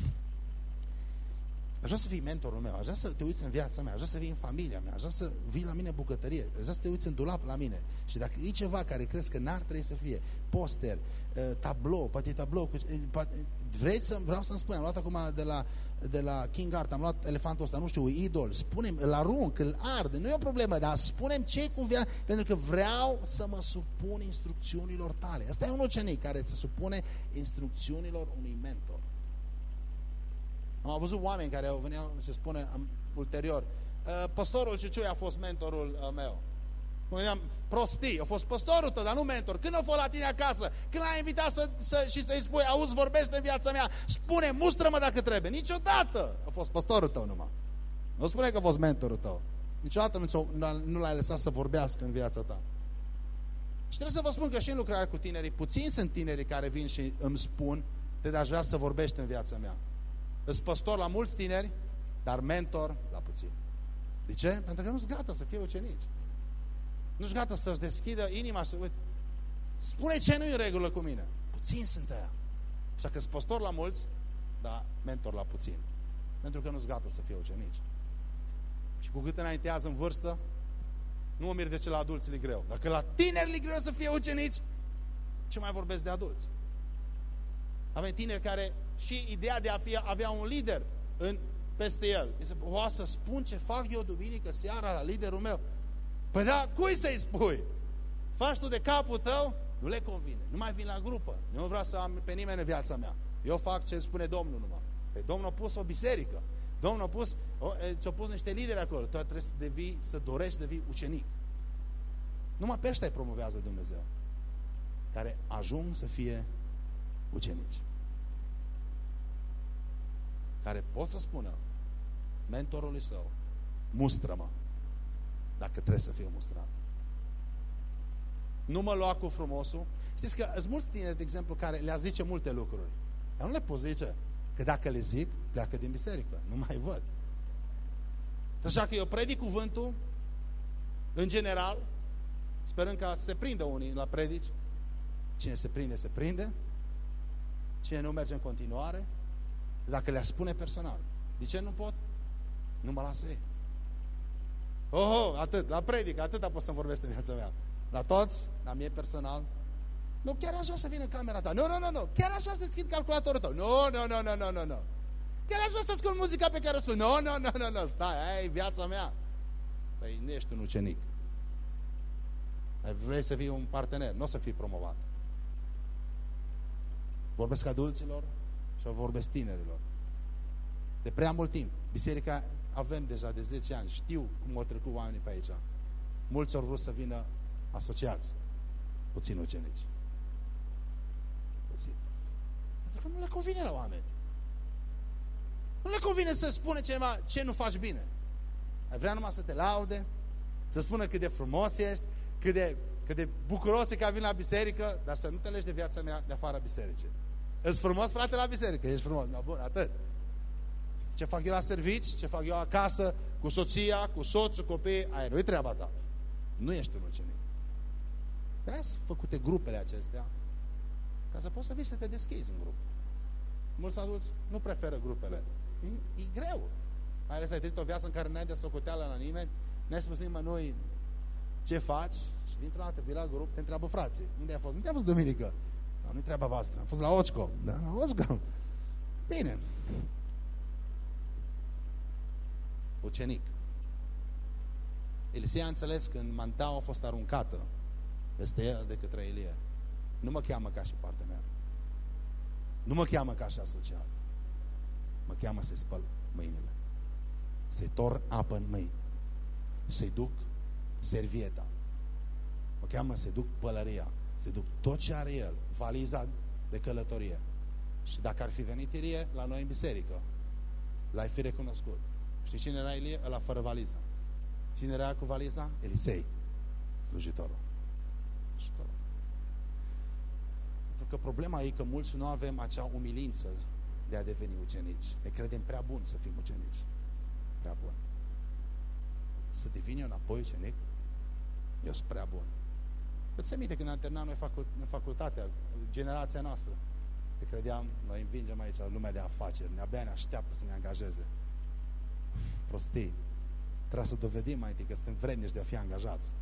Aș vrea să fii mentorul meu, aș vrea să te uiți în viața mea, aș vrea să vii în familia mea, aș vrea să vii la mine bucătărie, aș vrea să te uiți în dulap la mine. Și dacă e ceva care crezi că n-ar trebui să fie, poster, uh, tablou, poate e tablou, uh, vrei să, vreau să-mi spui, am luat acum de la, de la King Art, am luat elefantul ăsta, nu știu, idol, spunem, îl arunc, îl arde, nu e o problemă, dar spunem ce cum vrea, pentru că vreau să mă supun instrucțiunilor tale. Asta e un ucenic care se supune instrucțiunilor unui mentor. Am văzut oameni care au venit, se spune am, ulterior, uh, pastorul Ciciui a fost mentorul uh, meu. Mă prostii, a fost pastorul tău, dar nu mentor. Când a fost la tine acasă? Când l-ai invitat să, să, și să-i spui, auzi, vorbește în viața mea, spune, mustră-mă dacă trebuie. Niciodată a fost pastorul tău numai. Nu spune că a fost mentorul tău. Niciodată nu, nu l-ai lăsat să vorbească în viața ta. Și trebuie să vă spun că și în lucrare cu tinerii, puțini sunt tinerii care vin și îmi spun, te aș vrea să vorbești în viața mea. Îs păstor la mulți tineri, dar mentor la puțin. De ce? Pentru că nu sunt gata să fie ucenici. Nu sunt gata să-și deschidă inima să... Uite, spune ce nu e în regulă cu mine. Puțin sunt aia. Așa că sunt păstor la mulți, dar mentor la puțin. Pentru că nu sunt gata să fie ucenici. Și cu cât înaintează în vârstă, nu mă mir de ce la adulți e greu. Dacă la tineri le greu să fie ucenici, ce mai vorbesc de adulți? Avem tineri care și ideea de a fi, avea un lider în, peste el. Este, o să spun ce fac eu duminică seara la liderul meu. Păi da, cui să-i spui? Faci tu de capul tău? Nu le convine. Nu mai vin la grupă. Eu nu vreau să am pe nimeni în viața mea. Eu fac ce spune Domnul numai. Păi Domnul a pus o biserică. Domnul a pus, ți-a pus niște lideri acolo. Tu trebuie să devii, să dorești să devii ucenic. Numai pe ăștia îi promovează Dumnezeu. Care ajung să fie ucenici care pot să spună mentorului său, mustră-mă, dacă trebuie să fiu mustrat. Nu mă lua cu frumosul. Știți că sunt mulți tineri, de exemplu, care le-a zice multe lucruri. Dar nu le poți zice. Că dacă le zic, pleacă din biserică. Nu mai văd. Așa că eu predic cuvântul, în general, sperând ca să se prindă unii la predici. Cine se prinde, se prinde. Cine nu merge în continuare, dacă le-a spune personal. De ce nu pot? Nu mă lasă ei. Oh, oh, atât, la predic, atâta pot să-mi vorbește în viața mea. La toți, la mie personal. Nu, chiar aș vrea să vină camera ta. Nu, nu, nu, nu. Chiar aș vrea să deschid calculatorul tău. Nu, nu, nu, nu, nu, nu, nu. Chiar aș vrea să ascult muzica pe care o ascult. Nu, nu, nu, nu, nu, stai, aia e viața mea. Păi nu ești un ucenic. Vrei să fii un partener, nu o să fii promovat. Vorbesc adulților, și o vorbesc tinerilor. De prea mult timp. Biserica avem deja de 10 ani. Știu cum au trecut oamenii pe aici. Mulți au vrut să vină asociați. Puțin ucenici. Puțin. Pentru că nu le convine la oameni. Nu le convine să spune ceva ce nu faci bine. Ai vrea numai să te laude, să spună cât de frumos ești, cât de, cât de bucuros e că ai venit la biserică, dar să nu te legi de viața mea de afară bisericii. Ești frumos, frate, la biserică, ești frumos. No, bun, atât. Ce fac eu la servici, ce fac eu acasă, cu soția, cu soțul, copii, aia nu e treaba ta. Nu ești un ucenic. De aia sunt făcute grupele acestea, ca să poți să vii să te deschizi în grup. Mulți adulți nu preferă grupele. E, e greu. Mai ales ai trăit o viață în care n-ai de socoteală la nimeni, n-ai spus nimănui ce faci și dintr-o dată vii la grup, te întreabă frații, unde ai fost? Unde ai fost duminică? nu e treaba voastră. Am fost la Occo. Da, la Occo. Bine. Ucenic. Elisei a înțeles când mantaua a fost aruncată peste el de către Elie. Nu mă cheamă ca și partener. Nu mă cheamă ca și asociat. Mă cheamă să-i spăl mâinile. Să-i tor apă în mâini. Să-i duc servieta. Mă cheamă să-i duc pălăria se duc tot ce are el, valiza de călătorie. Și dacă ar fi venit Ilie la noi în biserică, l-ai fi recunoscut. Știi cine era Ilie? Ăla fără valiza. Cine era cu valiza? Elisei, slujitorul. Și că problema e că mulți nu avem acea umilință de a deveni ucenici. Ne credem prea bun să fim ucenici. Prea bun. Să devin eu înapoi ucenic? Eu sunt prea bun. Îți aminte când am terminat noi facult facultatea, generația noastră. Te credeam, noi învingem aici lumea de afaceri, abia ne așteaptă să ne angajeze. Prostii. Trebuie să dovedim mai întâi că suntem vrednici de a fi angajați.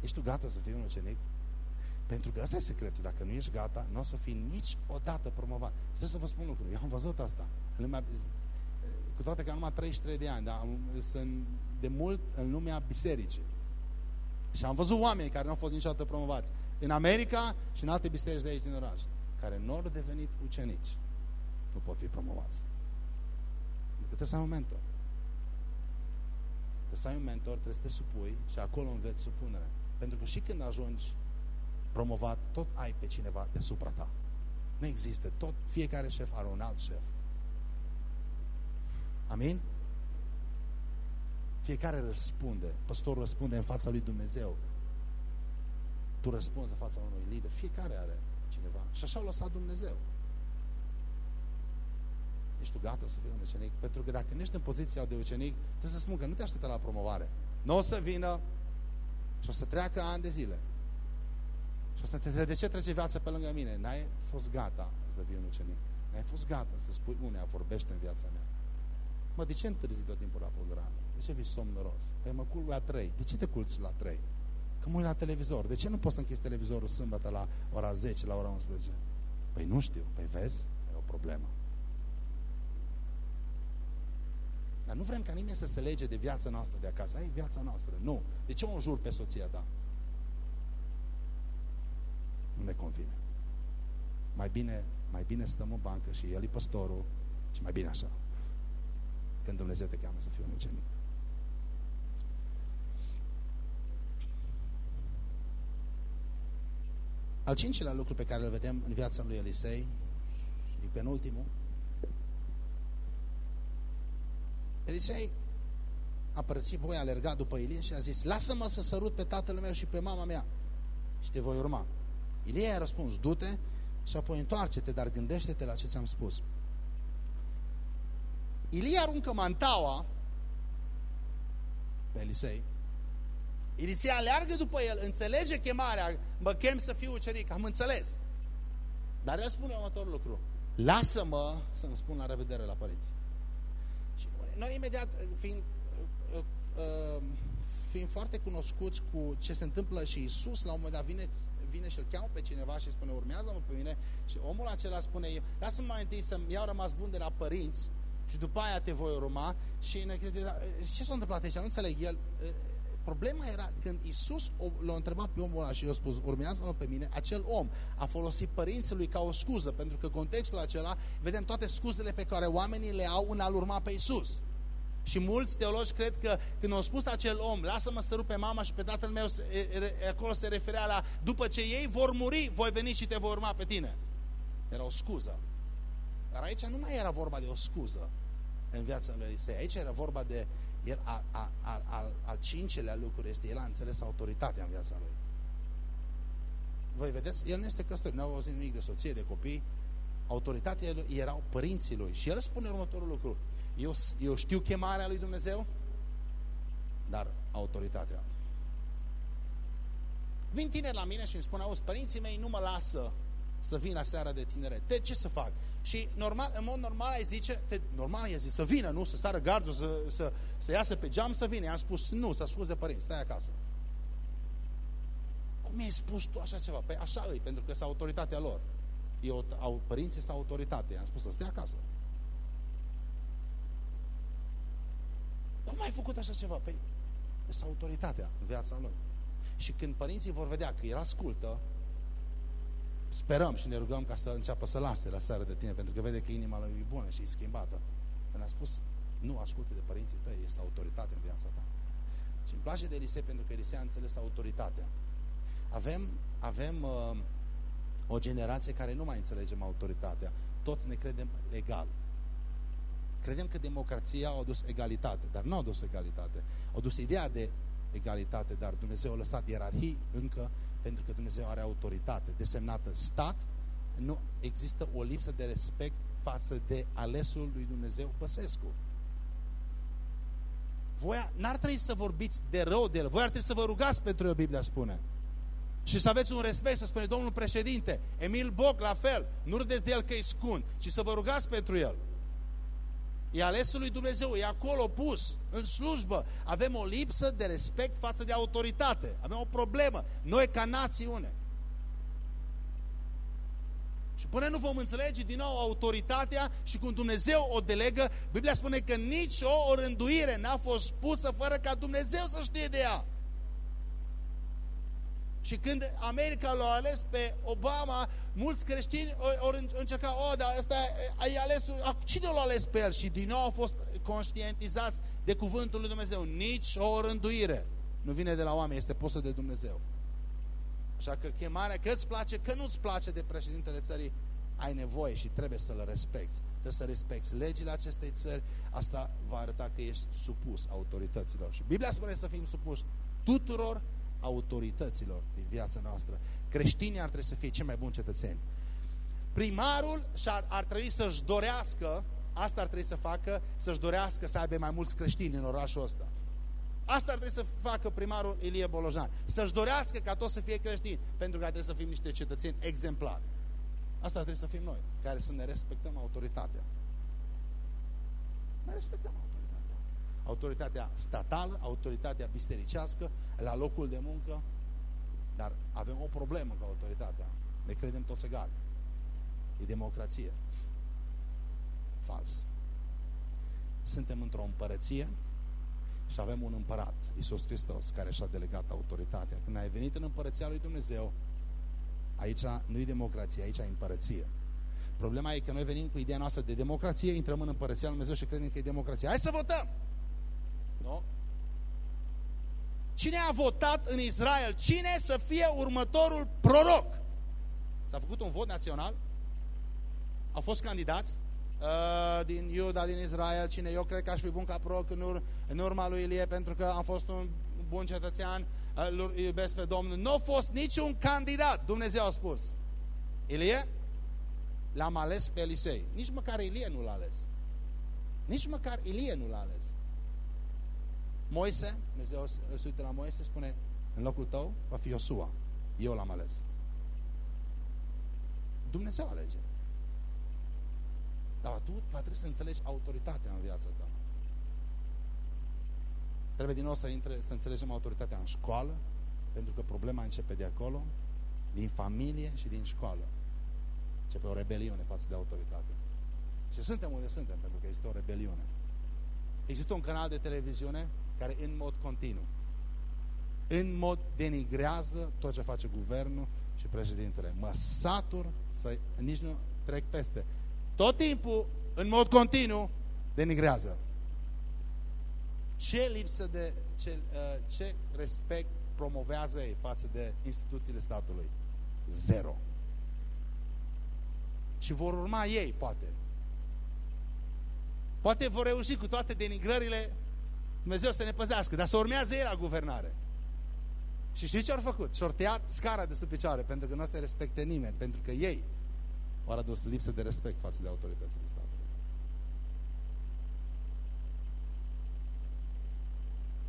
Ești tu gata să fii un ucenic? Pentru că ăsta e secretul. Dacă nu ești gata, nu o să fii niciodată promovat. Trebuie să vă spun lucru. Eu am văzut asta. În lumea, cu toate că am numai 33 de ani, dar sunt de mult în lumea bisericii. Și am văzut oameni care nu au fost niciodată promovați. În America și în alte biserici de aici din oraș. Care nu au devenit ucenici. Nu pot fi promovați. Trebuie să ai un mentor. Trebuie să ai un mentor, trebuie să te supui și acolo înveți supunere. Pentru că și când ajungi promovat, tot ai pe cineva deasupra ta. Nu există. Tot, fiecare șef are un alt șef. Amin? Fiecare răspunde. Păstorul răspunde în fața lui Dumnezeu. Tu răspunzi în fața unui lider. Fiecare are cineva. Și așa a lăsat Dumnezeu. Ești tu gata să fii un ucenic? Pentru că dacă nu ești în poziția de ucenic, trebuie să spun că nu te așteptă la promovare. Nu o să vină și o să treacă ani de zile. Și o să te de ce trece viața pe lângă mine? N-ai fost gata să devii un ucenic. N-ai fost gata să spui unea vorbește în viața mea. Mă, de ce întârzi tot timpul la programă? De ce vii somnoros? Păi mă culc la 3. De ce te culci la 3? Că mă uit la televizor. De ce nu poți să închizi televizorul sâmbătă la ora 10, la ora 11? Păi nu știu. Păi vezi? E o problemă. Dar nu vrem ca nimeni să se lege de viața noastră de acasă. Ai viața noastră. Nu. De ce o înjur pe soția ta? Nu ne convine. Mai bine, mai bine stăm în bancă și el e păstorul și mai bine așa. Când Dumnezeu te cheamă să fii un ucenic. Al cincilea lucru pe care îl vedem în viața lui Elisei și penultimul Elisei a părăsit voi, a alergat după Ilie și a zis, lasă-mă să sărut pe tatăl meu și pe mama mea și te voi urma. Ilie a răspuns, du-te și apoi întoarce-te, dar gândește-te la ce ți-am spus. Ilie aruncă mantaua pe Elisei. Elisei aleargă după el, înțelege chemarea, mă chem să fiu ucenic, am înțeles. Dar el spune următorul lucru, lasă-mă să-mi spun la revedere la părinți. Și noi imediat, fiind, uh, uh, fiind foarte cunoscuți cu ce se întâmplă și Isus la un moment dat vine vine și îl cheamă pe cineva și spune urmează-mă pe mine și omul acela spune lasă-mă mai întâi să-mi iau rămas bun de la părinți și după aia te voi urma și ce s-a întâmplat aici? Nu înțeleg. El, problema era când Isus l-a întrebat pe omul ăla și i-a spus urmează-mă pe mine, acel om a folosit părinții lui ca o scuză, pentru că contextul acela, vedem toate scuzele pe care oamenii le au în a-L urma pe Isus. Și mulți teologi cred că când au spus acel om, lasă-mă să rupe mama și pe tatăl meu, acolo se referea la, după ce ei vor muri, voi veni și te voi urma pe tine. Era o scuză. Dar aici nu mai era vorba de o scuză în viața lui Elisei. Aici era vorba de el, a, a, a, al, al cincelea lucru este, el a înțeles autoritatea în viața lui. Voi vedeți, el nu este căsătorit, nu au auzit nimic de soție, de copii. Autoritatea erau părinții lui. Și el spune următorul lucru. Eu, eu știu chemarea lui Dumnezeu, dar autoritatea. Vin tineri la mine și îmi spun, auzi, părinții mei nu mă lasă să vin la seara de tinere. De ce să fac? Și normal, în mod normal ai zice, te, normal ai zice, să vină, nu? Să sară gardul, să, să, să iasă pe geam, să vină. I-am spus, nu, să scuze părinți, stai acasă. Cum mi-ai spus tu așa ceva? Păi așa îi, pentru că sunt autoritatea lor. Eu, au, părinții sunt autoritate. I-am spus să stai acasă. Cum ai făcut așa ceva? Păi, sunt autoritatea în viața lui. Și când părinții vor vedea că el ascultă, sperăm și ne rugăm ca să înceapă să lase la seară de tine, pentru că vede că inima lui e bună și e schimbată. Când a spus, nu asculte de părinții tăi, este autoritate în viața ta. Și îmi place de Elisei pentru că Elisei a înțeles autoritatea. Avem, avem uh, o generație care nu mai înțelegem autoritatea. Toți ne credem egal. Credem că democrația a adus egalitate, dar nu a adus egalitate. A adus ideea de egalitate, dar Dumnezeu a lăsat ierarhii încă Pentru că Dumnezeu are autoritate desemnată stat, nu există o lipsă de respect față de alesul lui Dumnezeu Băsescu. Voi n-ar trebui să vorbiți de rău de el, voi ar trebui să vă rugați pentru el, Biblia spune. Și să aveți un respect, să spune domnul președinte, Emil Boc, la fel, nu râdeți de el că e scund, ci să vă rugați pentru el. E alesul lui Dumnezeu, e acolo pus, în slujbă. Avem o lipsă de respect față de autoritate. Avem o problemă. Noi ca națiune. Și până nu vom înțelege din nou autoritatea și cum Dumnezeu o delegă, Biblia spune că nici o rânduire n-a fost pusă fără ca Dumnezeu să știe de ea. Și când America l-a ales pe Obama, mulți creștini au încercat, o, dar ăsta ai ales, cine l-a ales pe el? Și din nou au fost conștientizați de cuvântul lui Dumnezeu. Nici o rânduire nu vine de la oameni, este pusă de Dumnezeu. Așa că chemarea, că îți place, că nu-ți place de președintele țării, ai nevoie și trebuie să-l respecti. Trebuie să respecti legile acestei țări, asta va arăta că ești supus autorităților. Și Biblia spune să fim supuși tuturor autorităților din viața noastră. Creștinii ar trebui să fie cei mai buni cetățeni. Primarul ar, ar trebui să-și dorească, asta ar trebui să facă, să-și dorească să aibă mai mulți creștini în orașul ăsta. Asta ar trebui să facă primarul Ilie Bolojan. Să-și dorească ca tot să fie creștini, pentru că trebuie să fim niște cetățeni exemplari. Asta trebuie să fim noi, care să ne respectăm autoritatea. Ne respectăm autoritatea. Autoritatea statală, autoritatea bisericească, la locul de muncă, dar avem o problemă cu autoritatea. Ne credem toți egali. E democrație. Fals. Suntem într-o împărăție și avem un împărat, Iisus Hristos, care și-a delegat autoritatea. Când ai venit în împărăția lui Dumnezeu, aici nu e democrație, aici e împărăție. Problema e că noi venim cu ideea noastră de democrație, intrăm în împărăția lui Dumnezeu și credem că e democrație. Hai să votăm! Nu? Cine a votat în Israel? Cine să fie următorul proroc? S-a făcut un vot național? Au fost candidați? Uh, din Iuda, din Israel, cine eu cred că aș fi bun ca proroc în, ur în urma lui Ilie pentru că am fost un bun cetățean, uh, îl iubesc pe Domnul. Nu a fost niciun candidat, Dumnezeu a spus. Ilie? L-am ales pe Elisei. Nici măcar Ilie nu l-a ales. Nici măcar Ilie nu l-a ales. Moise, Dumnezeu se uită la Moise, spune, în locul tău va fi Iosua. Eu l-am ales. Dumnezeu alege. Dar tu va trebui să înțelegi autoritatea în viața ta. Trebuie din nou să, intre, să înțelegem autoritatea în școală, pentru că problema începe de acolo, din familie și din școală. Începe o rebeliune față de autoritate. Și suntem unde suntem, pentru că este o rebeliune. Există un canal de televiziune care în mod continuu, în mod denigrează tot ce face guvernul și președintele. Mă satur să nici nu trec peste tot timpul, în mod continuu, denigrează. Ce lipsă de, ce, uh, ce respect promovează ei față de instituțiile statului? Zero. Și vor urma ei, poate. Poate vor reuși cu toate denigrările Dumnezeu să ne păzească, dar să urmează ei la guvernare. Și știți ce au făcut? Și-au tăiat scara de sub picioare, pentru că nu se respecte nimeni, pentru că ei au adus lipsă de respect față de autoritățile statului.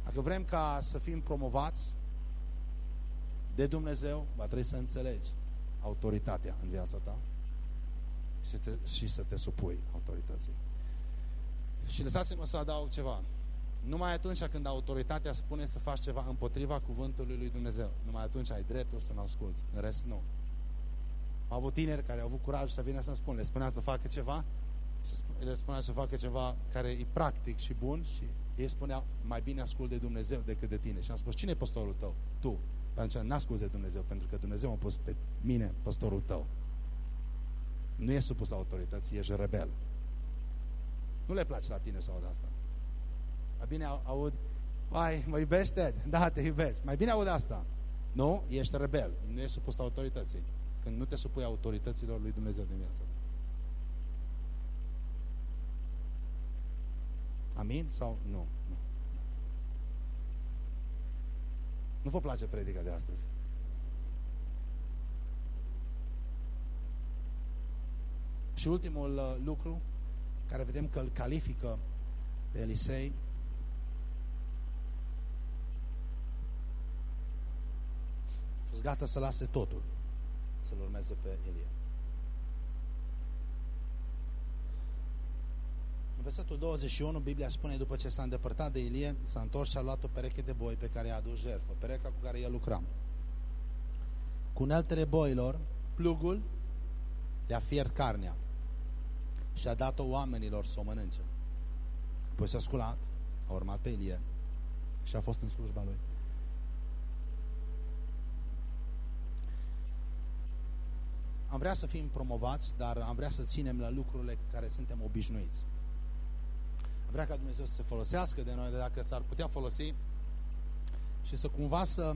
Dacă vrem ca să fim promovați de Dumnezeu, va trebui să înțelegi autoritatea în viața ta și, te, și să te supui autorității. Și lăsați-mă să adaug ceva. Numai atunci când autoritatea spune să faci ceva împotriva cuvântului lui Dumnezeu, numai atunci ai dreptul să nu asculți. În rest, nu. Am avut tineri care au avut curaj să vină să-mi spun, le spunea să facă ceva și le spunea să facă ceva care e practic și bun și ei spuneau, mai bine ascult de Dumnezeu decât de tine. Și am spus, cine e pastorul tău? Tu. Pentru că n-asculți de Dumnezeu, pentru că Dumnezeu m-a pus pe mine pastorul tău. Nu e supus autorității, ești rebel. Nu le place la tine să aud asta. Mai bine aud, ai, mă iubești, Da, te iubesc. Mai bine aud asta. Nu, ești rebel, nu ești supus autorității. Când nu te supui autorităților lui Dumnezeu din viața Amin sau nu? nu? Nu vă place predica de astăzi? Și ultimul uh, lucru care vedem că îl califică pe Elisei fost gata să lase totul să-l urmeze pe Elie. În versetul 21, Biblia spune, după ce s-a îndepărtat de Ilie, s-a întors și a luat o pereche de boi pe care i-a adus jertfă, perechea cu care el lucra. Cu uneltele boilor, plugul le-a fiert carnea și a dat-o oamenilor să o mănânce. Apoi s-a sculat, a urmat pe Ilie și a fost în slujba lui. Am vrea să fim promovați, dar am vrea să ținem la lucrurile care suntem obișnuiți. Am vrea ca Dumnezeu să se folosească de noi, de dacă s-ar putea folosi și să cumva să,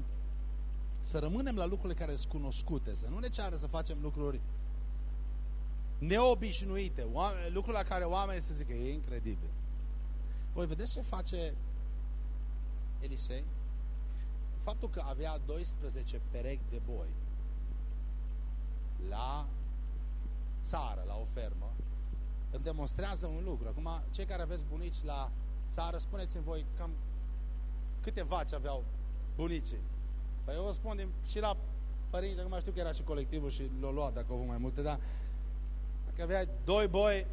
să rămânem la lucrurile care sunt cunoscute, să nu ne ceară să facem lucruri neobișnuite, lucruri la care oamenii să zică, e incredibil. Voi vedeți ce face Elisei? Faptul că avea 12 perechi de boi la țară, la o fermă, îmi demonstrează un lucru. Acum, cei care aveți bunici la țară, spuneți-mi voi cam câte vaci aveau bunicii. Păi eu vă spun din, și la părinți, acum știu că era și colectivul și l-o luat dacă au avut mai multe, dar dacă aveai doi boi,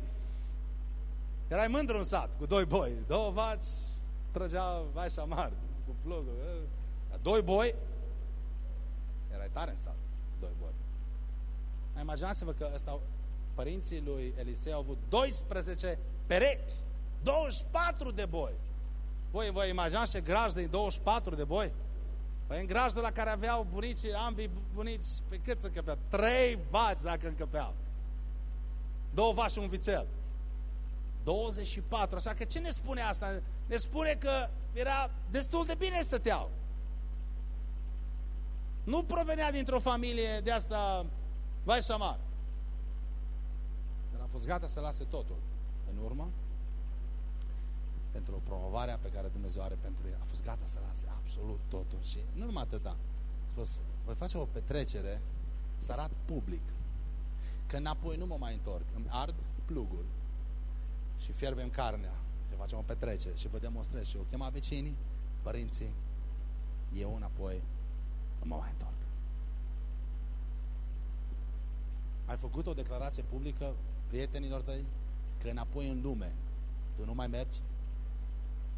erai mândru în sat cu doi boi. Două vaci, trăgea vai și amar cu plugul. Doi boi, erai tare în sat. Doi boi. Imaginați-vă că ăsta părinții lui Elisei au avut 12 perechi, 24 de boi. Voi vă imaginați ce graj de 24 de boi? Păi în grajdul la care aveau bunicii, ambii bunici, pe cât să încăpeau? Trei vaci dacă încăpeau. Două vaci și un vițel. 24. Așa că ce ne spune asta? Ne spune că era destul de bine stăteau. Nu provenea dintr-o familie de asta vai și amar fost gata să lase totul în urmă pentru promovarea pe care Dumnezeu are pentru el. A fost gata să lase absolut totul. Și nu numai atâta. A fost, voi face o petrecere să arat public că înapoi nu mă mai întorc. Îmi ard plugul și fierbem carnea și facem o petrecere și vă demonstrez și o chema vecinii, părinții, eu înapoi nu mă mai întorc. Ai făcut o declarație publică prietenilor tăi că înapoi în lume tu nu mai mergi?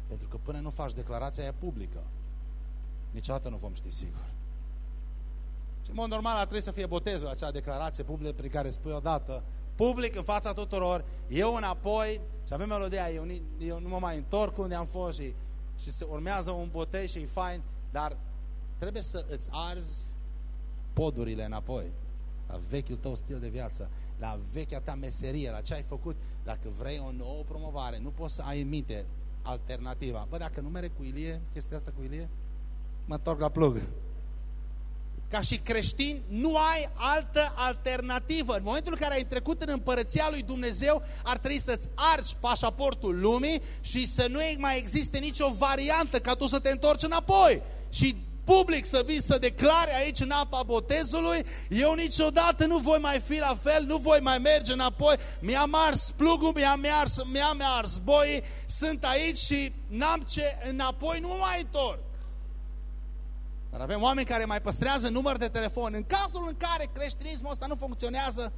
Pentru că până nu faci declarația aia publică, niciodată nu vom ști sigur. Și în mod normal ar trebui să fie botezul, acea declarație publică prin care spui odată, public în fața tuturor, eu înapoi, și avem melodia, eu, eu nu mă mai întorc unde am fost și, și se urmează un botez și e fain, dar trebuie să îți arzi podurile înapoi, la vechiul tău stil de viață la vechea ta meserie, la ce ai făcut. Dacă vrei o nouă promovare, nu poți să ai în minte alternativa. Bă, dacă nu mere cu Ilie, chestia asta cu Ilie, mă întorc la plug. Ca și creștin, nu ai altă alternativă. În momentul în care ai trecut în împărăția lui Dumnezeu, ar trebui să-ți arzi pașaportul lumii și să nu mai existe nicio variantă ca tu să te întorci înapoi. Și public să vii să declare aici în apa botezului, eu niciodată nu voi mai fi la fel, nu voi mai merge înapoi, mi-am ars plugul, mi-am ars, mi-am ars boii, sunt aici și n-am ce, înapoi nu mă mai întorc. Dar avem oameni care mai păstrează număr de telefon. În cazul în care creștinismul ăsta nu funcționează,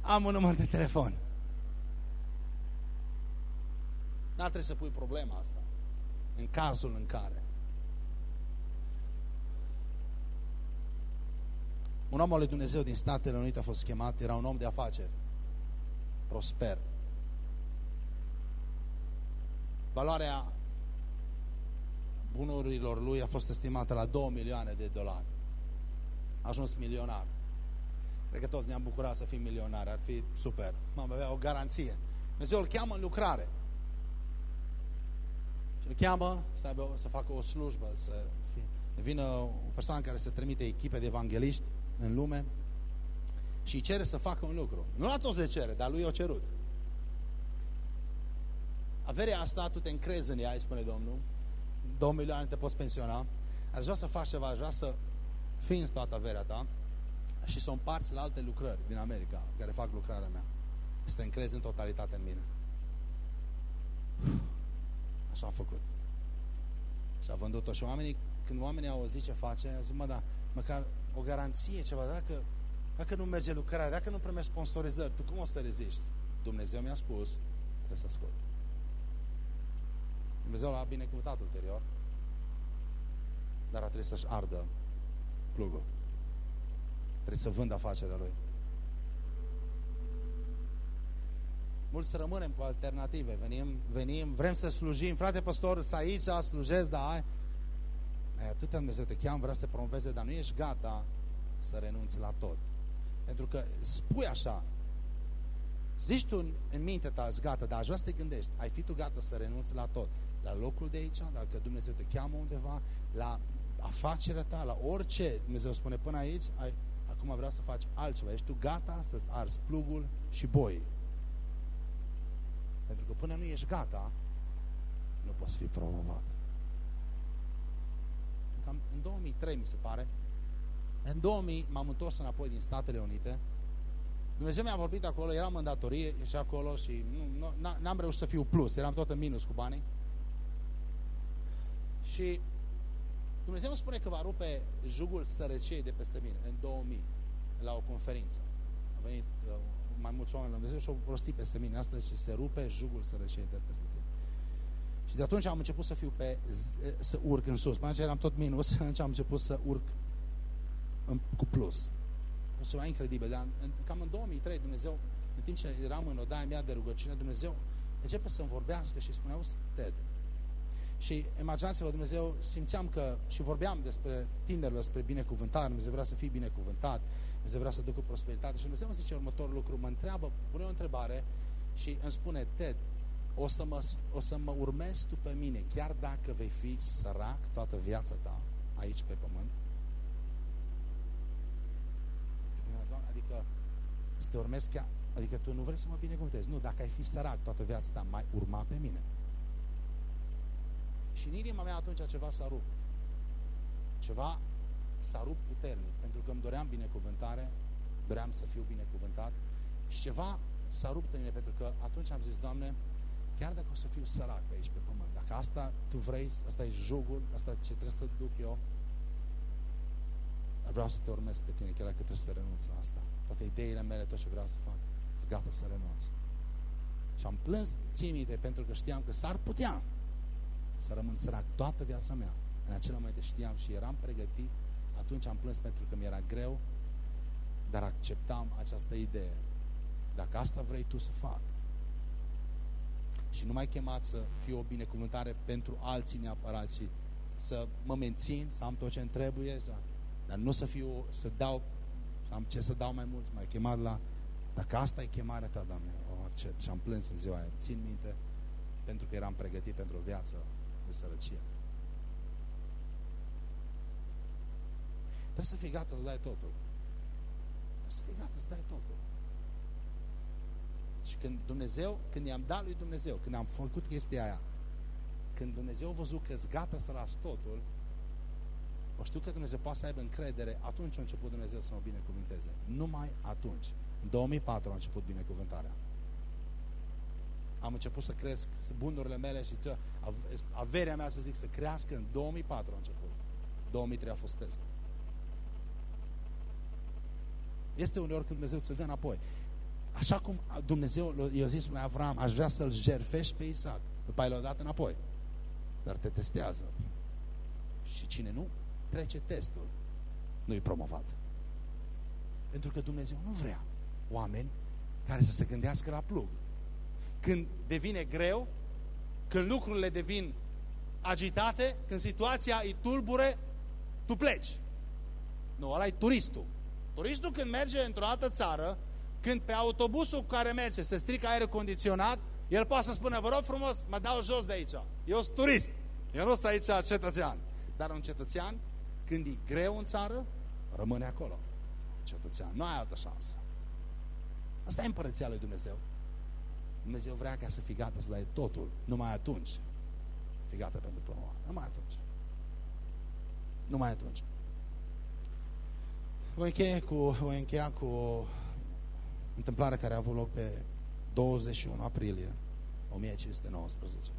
am un număr de telefon. N-ar trebui să pui problema asta. În cazul în care. Un om al lui Dumnezeu din Statele Unite a fost chemat, era un om de afaceri, prosper. Valoarea bunurilor lui a fost estimată la 2 milioane de dolari. A ajuns milionar. Cred că toți ne-am bucurat să fim milionari, ar fi super. Am avea o garanție. Dumnezeu îl cheamă în lucrare. Și îl cheamă să, aibă, să facă o slujbă, să fie, vină o persoană care să trimite echipe de evangeliști în lume și cere să facă un lucru. Nu la toți le cere, dar lui o cerut. Averea asta, tu te încrezi în ea, îi spune Domnul, două milioane te poți pensiona, aș vrea să faci ceva, aș vrea să în toată averea ta și să o împarți la alte lucrări din America, care fac lucrarea mea. să te încrezi în totalitate în mine. Așa am făcut. Și a vândut-o. Și oamenii, când oamenii au auzit ce face, a zis, mă, da, măcar o garanție, ceva, dacă, dacă nu merge lucrarea, dacă nu primești sponsorizări, tu cum o să reziști? Dumnezeu mi-a spus, trebuie să ascult. Dumnezeu l-a binecuvântat ulterior, dar a trebuit să-și ardă plugul. Trebuie să vândă afacerea lui. Mulți rămânem cu alternative. Venim, venim, vrem să slujim. Frate păstor, să aici, slujesc, da, ai. ai atâta Dumnezeu te cheamă, vrea să te promoveze, dar nu ești gata să renunți la tot. Pentru că spui așa, zici tu în, în mintea ta, gata, dar aș vrea să te gândești, ai fi tu gata să renunți la tot. La locul de aici, dacă Dumnezeu te cheamă undeva, la afacerea ta, la orice Dumnezeu spune până aici, ai, acum vreau să faci altceva. Ești tu gata să-ți arzi plugul și boi. Pentru că până nu ești gata, nu poți fi promovat. Cam în 2003, mi se pare, în 2000 m-am întors înapoi din Statele Unite. Dumnezeu mi-a vorbit acolo, eram în datorie și acolo și n-am reușit să fiu plus, eram tot în minus cu banii. Și Dumnezeu îmi spune că va rupe jugul sărăciei de peste mine în 2000, la o conferință. A venit uh, mai mulți oameni la Dumnezeu și au prostit peste mine asta și se rupe jugul sărăciei de peste tine. Și de atunci am început să fiu pe, să urc în sus. Până eram tot minus, atunci am început să urc în, cu plus. O să mai incredibil, dar în, cam în 2003 Dumnezeu, în timp ce eram în odaia mea de rugăciune, Dumnezeu începe să-mi vorbească și spunea, Ted, și imaginați-vă, Dumnezeu, simțeam că și vorbeam despre tinerilor, despre binecuvântare, Dumnezeu vrea să fii binecuvântat, Dumnezeu vrea să ducă prosperitate și Dumnezeu îmi zice următorul lucru, mă întreabă, pune o întrebare și îmi spune, Ted, o să, mă, o să mă urmezi tu pe mine, chiar dacă vei fi sărac toată viața ta aici pe pământ? Adică să te urmezi chiar, adică tu nu vrei să mă binecuvântezi. Nu, dacă ai fi sărac toată viața ta, mai urma pe mine. Și în inima mea atunci ceva s-a rupt. Ceva s-a rupt puternic, pentru că îmi doream binecuvântare, doream să fiu binecuvântat și ceva s-a rupt în mine, pentru că atunci am zis, Doamne, chiar dacă o să fiu sărac pe aici pe pământ, dacă asta Tu vrei, asta e jugul, asta ce trebuie să duc eu, vreau să te urmez pe tine, chiar dacă trebuie să renunț la asta. Toate ideile mele, tot ce vreau să fac, sunt gata să renunț. Și am plâns, ții minte, pentru că știam că s-ar putea să rămân sărac toată viața mea. În acel moment știam și eram pregătit, atunci am plâns pentru că mi-era greu, dar acceptam această idee. Dacă asta vrei tu să fac, și nu mai chemat să fiu o binecuvântare pentru alții neapărat, și să mă mențin, să am tot ce îmi trebuie, să, dar nu să fiu, să dau, să am ce să dau mai mult, mai chemat la, dacă asta e chemarea ta, Doamne, oh, ce, și am plâns în ziua aia, țin minte, pentru că eram pregătit pentru o viață de sărăcie. Trebuie să fii gata să dai totul. Trebuie să fii gata să dai totul. Și când Dumnezeu, când i-am dat lui Dumnezeu, când am făcut chestia aia, când Dumnezeu a văzut că ești gata să las totul, o știu că Dumnezeu poate să aibă încredere, atunci a început Dumnezeu să mă binecuvânteze. Numai atunci. În 2004 a început binecuvântarea am început să cresc bunurile mele și averea mea, să zic, să crească în 2004 a început. 2003 a fost test. Este uneori când Dumnezeu ți-l dă înapoi. Așa cum Dumnezeu i-a zis lui Avram, aș vrea să-l jerfești pe Isaac. După aia l-a dat înapoi. Dar te testează. Și cine nu trece testul, nu e promovat. Pentru că Dumnezeu nu vrea oameni care să se gândească la plug când devine greu, când lucrurile devin agitate, când situația îi tulbure, tu pleci. Nu, ăla e turistul. Turistul când merge într-o altă țară, când pe autobusul cu care merge se strică aerul condiționat, el poate să spună, vă rog frumos, mă dau jos de aici. Eu sunt turist. Eu nu sunt aici cetățean. Dar un cetățean, când e greu în țară, rămâne acolo. Cetățean. Nu ai altă șansă. Asta e împărăția lui Dumnezeu. Dumnezeu vrea ca să fii gata să dai totul. Numai atunci fii gata pentru promovare. Numai atunci. Numai atunci. Voi încheia cu, voi încheia cu o întâmplare care a avut loc pe 21 aprilie 1519.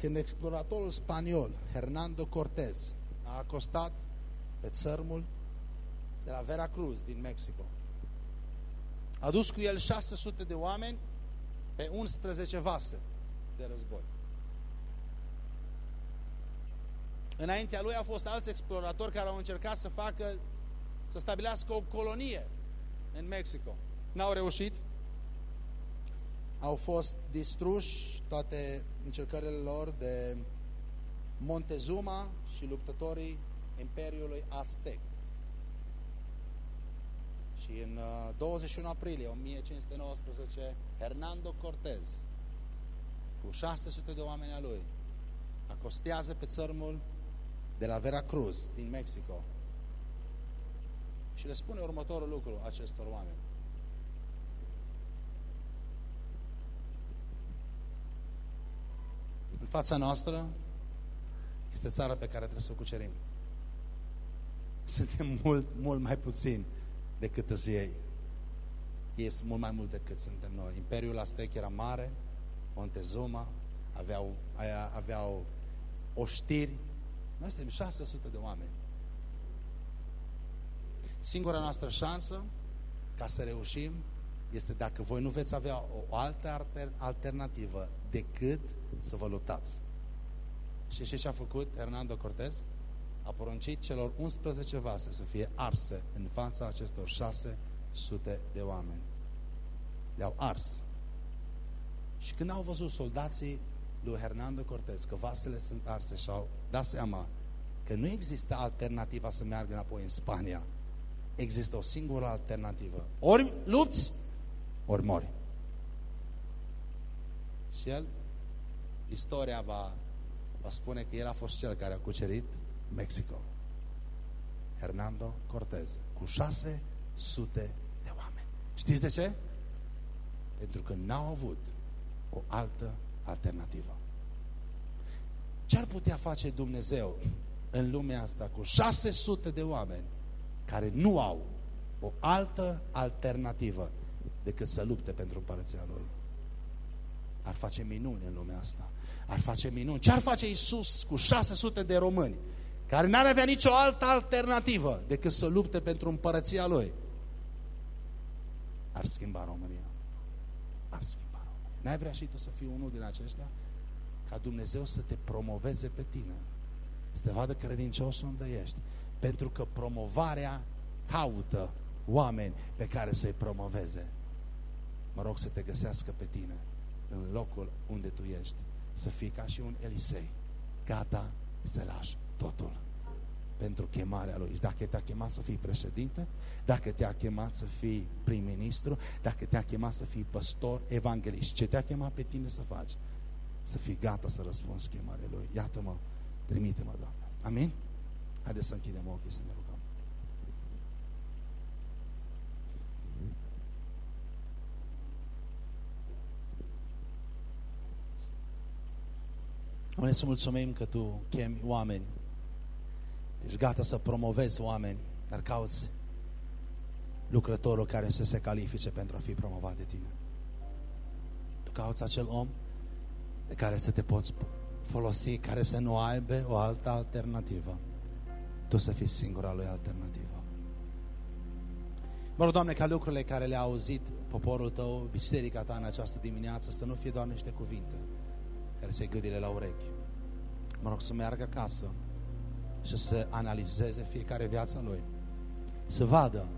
Când exploratorul spaniol Hernando Cortez a acostat pe țărmul de la Veracruz din Mexico, a dus cu el 600 de oameni pe 11 vase de război. Înaintea lui au fost alți exploratori care au încercat să facă, să stabilească o colonie în Mexico. N-au reușit. Au fost distruși toate încercările lor de Montezuma și luptătorii Imperiului Aztec. Și în 21 uh, aprilie 1519, Hernando Cortez, cu 600 de oameni a lui, acostează pe țărmul de la Veracruz, din Mexico, și le spune următorul lucru acestor oameni. În fața noastră este țara pe care trebuie să o cucerim. Suntem mult, mult mai puțini decât îți ei. Ei sunt mult mai mult decât suntem noi. Imperiul Aztec era mare, Montezuma, aveau, aveau oștiri. Noi suntem 600 de oameni. Singura noastră șansă ca să reușim este dacă voi nu veți avea o altă alternativă decât să vă luptați. Și ce și-a făcut Hernando Cortez? A poruncit celor 11 vase să fie arse în fața acestor 600 de oameni. Le-au ars. Și când au văzut soldații lui Hernando Cortez că vasele sunt arse și au dat seama că nu există alternativa să meargă înapoi în Spania, există o singură alternativă. Ori lupți, ori mori. Și el, istoria va, va spune că el a fost cel care a cucerit Mexico. Hernando Cortez, cu 600 de oameni. Știți de ce? Pentru că n-au avut o altă alternativă. Ce ar putea face Dumnezeu în lumea asta cu 600 de oameni care nu au o altă alternativă decât să lupte pentru împărăția Lui. Ar face minuni în lumea asta. Ar face minuni. Ce ar face Isus cu 600 de români care n-ar avea nicio altă alternativă decât să lupte pentru împărăția Lui? Ar schimba România. Ar schimba România. N-ai vrea și tu să fii unul din aceștia? Ca Dumnezeu să te promoveze pe tine. Să te vadă credincios unde ești. Pentru că promovarea caută oameni pe care să-i promoveze. Mă rog să te găsească pe tine în locul unde tu ești. Să fii ca și un Elisei, gata să lași totul pentru chemarea lui. Dacă te-a chemat să fii președinte, dacă te-a chemat să fii prim-ministru, dacă te-a chemat să fii păstor, evanghelist, ce te-a chemat pe tine să faci? Să fii gata să răspunzi chemarea lui. Iată-mă, trimite-mă, Doamne. Amin? Haideți să închidem ochii să ne rugăm. Doamne, să mulțumim că Tu chemi oameni. Ești gata să promovezi oameni, dar cauți lucrătorul care să se califice pentru a fi promovat de Tine. Tu cauți acel om de care să te poți folosi, care să nu aibă o altă alternativă. Tu să fii singura lui alternativă. Mă rog, Doamne, ca lucrurile care le-a auzit poporul Tău, biserica Ta în această dimineață, să nu fie doar niște cuvinte, care se gâdile la urechi. Mă rog să meargă acasă și să analizeze fiecare viața lui. Să vadă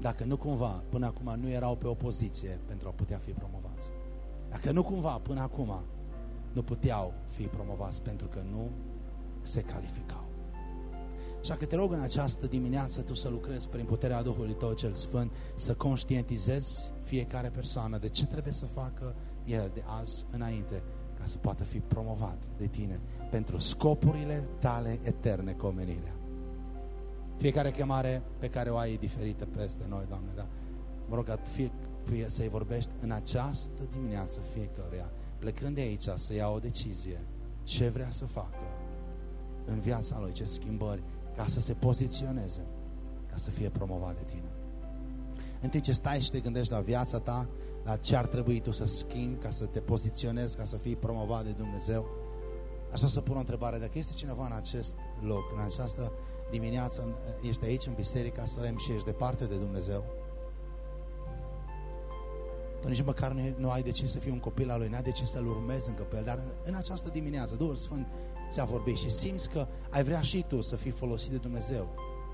dacă nu cumva, până acum nu erau pe opoziție pentru a putea fi promovați. Dacă nu cumva, până acum, nu puteau fi promovați pentru că nu se calificau. Așa că te rog în această dimineață tu să lucrezi prin puterea Duhului Tău cel Sfânt, să conștientizezi fiecare persoană de ce trebuie să facă el de azi înainte ca să poată fi promovat de tine pentru scopurile tale eterne cu omenirea. Fiecare chemare pe care o ai e diferită peste noi, Doamne, da? Mă rog fie, fie să-i vorbești în această dimineață fiecăruia, plecând de aici să ia o decizie, ce vrea să facă în viața lui, ce schimbări, ca să se poziționeze, ca să fie promovat de tine. în timp ce stai și te gândești la viața ta, la ce ar trebui tu să schimbi ca să te poziționezi, ca să fii promovat de Dumnezeu, aș vrea să pun o întrebare. Dacă este cineva în acest loc, în această dimineață, ești aici în biserica Sărem și ești departe de Dumnezeu, tu nici măcar nu, nu ai decis să fii un copil al lui, n-ai decis să-L urmezi încă pe El, dar în, în această dimineață Duhul Sfânt ți-a vorbit și simți că ai vrea și tu să fii folosit de Dumnezeu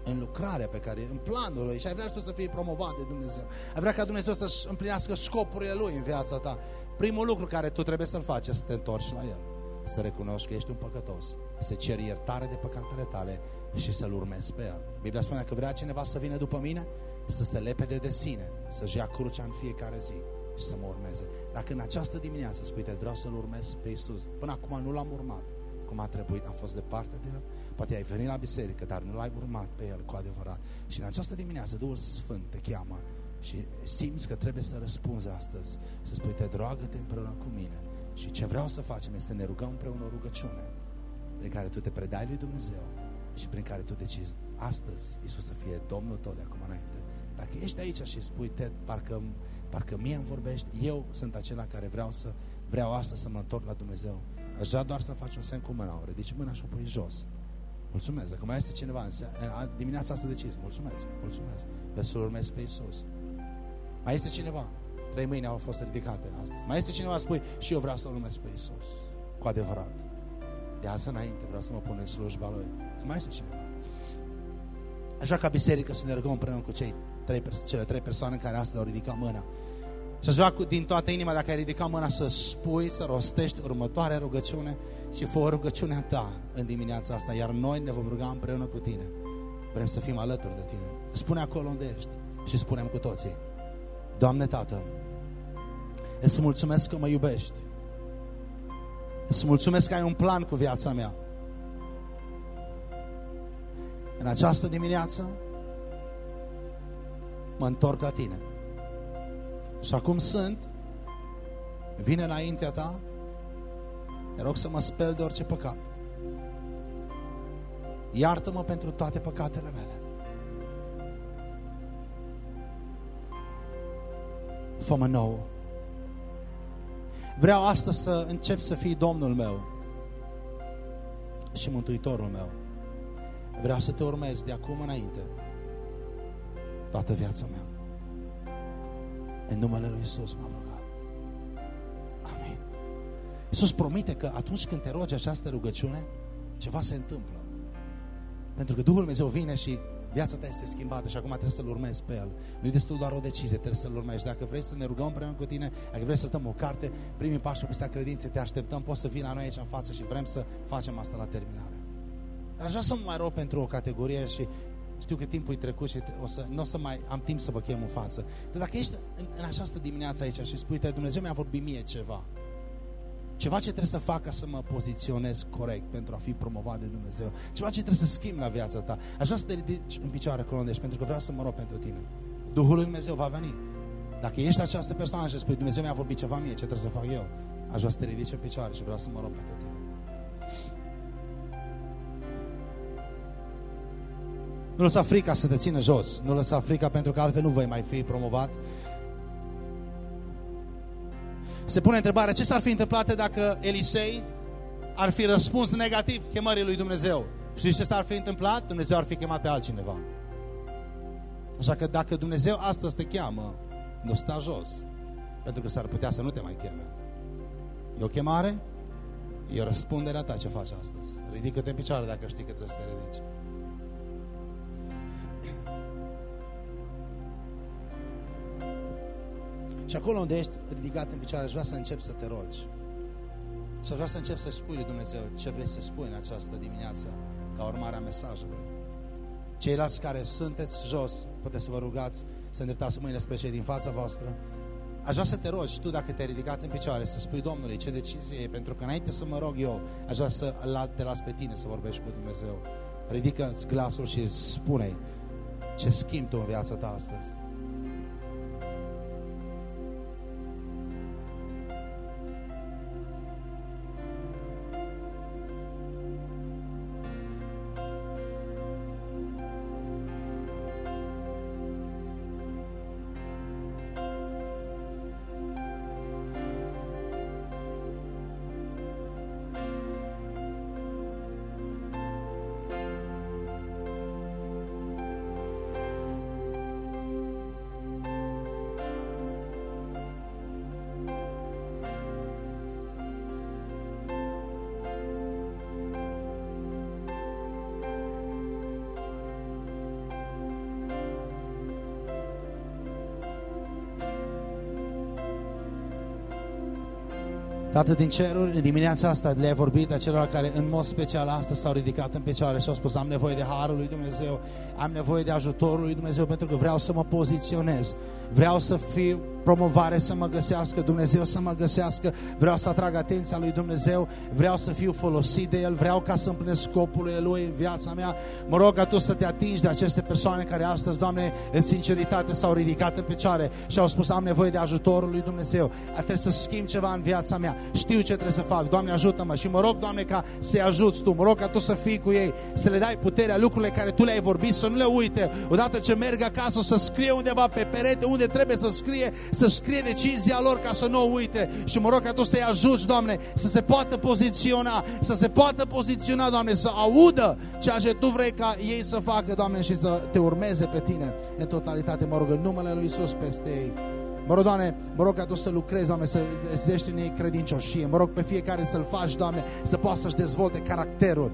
în lucrarea pe care, în planul lui și ai vrea și tu să fii promovat de Dumnezeu. Ai vrea ca Dumnezeu să-și împlinească scopurile lui în viața ta. Primul lucru care tu trebuie să-l faci este să te întorci la El. Să recunoști că ești un păcătos, să ceri iertare de păcatele tale și să-L urmezi pe El. Biblia spune că vrea cineva să vină după mine, să se lepede de sine, să-și ia crucea în fiecare zi și să mă urmeze. Dacă în această dimineață spui, te vreau să-L urmez pe Iisus, până acum nu l-am urmat, cum a trebuit, am fost departe de El, Poate ai venit la biserică, dar nu l-ai urmat pe el cu adevărat. Și în această dimineață Duhul Sfânt te cheamă și simți că trebuie să răspunzi astăzi. Să spui, te drogă-te împreună cu mine. Și ce vreau să facem este să ne rugăm împreună o rugăciune prin care tu te predai lui Dumnezeu și prin care tu decizi astăzi Iisus să fie Domnul tău de acum înainte. Dacă ești aici și spui, te, parcă, parcă mie îmi vorbești, eu sunt acela care vreau să vreau astăzi să mă întorc la Dumnezeu. Aș vrea doar să faci un semn cu mâna, o ridici mâna și o pui jos. Mulțumesc. Dacă mai este cineva în dimineața asta decis, mulțumesc, mulțumesc. Vreau să-L urmez pe Iisus. Mai este cineva? Trei mâini au fost ridicate astăzi. Mai este cineva, spui, și eu vreau să-L urmez pe Iisus. Cu adevărat. De azi înainte vreau să mă pun în slujba Lui. Mai este cineva? Așa ca biserică să ne rugăm împreună cu cei trei, cele trei persoane care astăzi au ridicat mâna. Și aș vrea din toată inima, dacă ai ridicat mâna, să spui, să rostești următoarea rugăciune și fă rugăciunea ta în dimineața asta, iar noi ne vom ruga împreună cu tine. Vrem să fim alături de tine. Spune acolo unde ești și spunem cu toții. Doamne Tată, îți mulțumesc că mă iubești. Îți mulțumesc că ai un plan cu viața mea. În această dimineață mă întorc la tine. Și acum sunt, vine înaintea ta, te rog să mă speli de orice păcat. Iartă-mă pentru toate păcatele mele. Fă-mă nou. Vreau astăzi să încep să fii Domnul meu și Mântuitorul meu. Vreau să te urmez de acum înainte toată viața mea. În numele Lui Iisus m-am rugat. Amin. Iisus promite că atunci când te rogi această rugăciune, ceva se întâmplă. Pentru că Duhul Dumnezeu vine și viața ta este schimbată și acum trebuie să-L urmezi pe El. Nu e destul doar o decizie, trebuie să-L urmezi. Dacă vrei să ne rugăm împreună cu tine, dacă vrei să stăm o carte, primii pași pe credințe, te așteptăm, poți să vii la noi aici în față și vrem să facem asta la terminare. Dar aș vrea să mă mai rog pentru o categorie și știu că timpul e trecut și o să, nu o să mai am timp să vă chem în față. Dar dacă ești în, în această dimineață aici și spui, Dumnezeu mi-a vorbit mie ceva, ceva ce trebuie să fac ca să mă poziționez corect pentru a fi promovat de Dumnezeu, ceva ce trebuie să schimb la viața ta, aș vrea să te ridici în picioare acolo unde ești, pentru că vreau să mă rog pentru tine. Duhul lui Dumnezeu va veni. Dacă ești această persoană și spui, Dumnezeu mi-a vorbit ceva mie, ce trebuie să fac eu? Aș vrea să te ridici în picioare și vreau să mă rog pentru tine. Nu lăsa frica să te țină jos. Nu lăsa frica pentru că altfel nu vei mai fi promovat. Se pune întrebarea ce s-ar fi întâmplat dacă Elisei ar fi răspuns negativ chemării lui Dumnezeu. Știți ce s-ar fi întâmplat? Dumnezeu ar fi chemat pe altcineva. Așa că dacă Dumnezeu astăzi te cheamă, nu sta jos. Pentru că s-ar putea să nu te mai cheme. E o chemare? E o răspundere a ta ce faci astăzi. Ridică-te în picioare dacă știi că trebuie să te ridici. Și acolo unde ești ridicat în picioare, aș vrea să încep să te rogi. Și aș vrea să încep să spui lui Dumnezeu ce vrei să spui în această dimineață, ca urmare a mesajului. Ceilalți care sunteți jos, puteți să vă rugați să îndreptați mâinile spre cei din fața voastră. Aș vrea să te rogi, tu dacă te-ai ridicat în picioare, să spui Domnului ce decizie e, pentru că înainte să mă rog eu, aș vrea să te las pe tine să vorbești cu Dumnezeu. Ridică-ți glasul și spune ce schimbi tu în viața ta astăzi. Tată din ceruri, în dimineața asta le-ai vorbit acelor care în mod special astăzi s-au ridicat în picioare și au spus am nevoie de Harul lui Dumnezeu, am nevoie de ajutorul lui Dumnezeu pentru că vreau să mă poziționez, vreau să fiu promovare să mă găsească, Dumnezeu să mă găsească, vreau să atrag atenția lui Dumnezeu, vreau să fiu folosit de El, vreau ca să împlinesc scopul Lui în viața mea. Mă rog ca Tu să te atingi de aceste persoane care astăzi, Doamne, în sinceritate s-au ridicat în picioare și au spus am nevoie de ajutorul lui Dumnezeu, trebuie să schimb ceva în viața mea, știu ce trebuie să fac, Doamne ajută-mă. Și mă rog, Doamne, ca să-i ajuți Tu, mă rog ca Tu să fii cu ei, să le dai puterea, lucrurile care Tu le-ai vorbit, să nu le uite, odată ce merg acasă să scrie undeva pe perete unde trebuie să scrie, să scrie decizia lor ca să nu o uite și mă rog ca Tu să-i ajuți, Doamne, să se poată poziționa, să se poată poziționa, Doamne, să audă ceea ce Tu vrei ca ei să facă, Doamne, și să Te urmeze pe Tine în totalitate, mă rog, în numele Lui Isus peste ei. Mă rog, Doamne, mă rog ca Tu să lucrezi, Doamne, să dești în ei credincioșie. Mă rog pe fiecare să-L faci, Doamne, să poată să-și dezvolte caracterul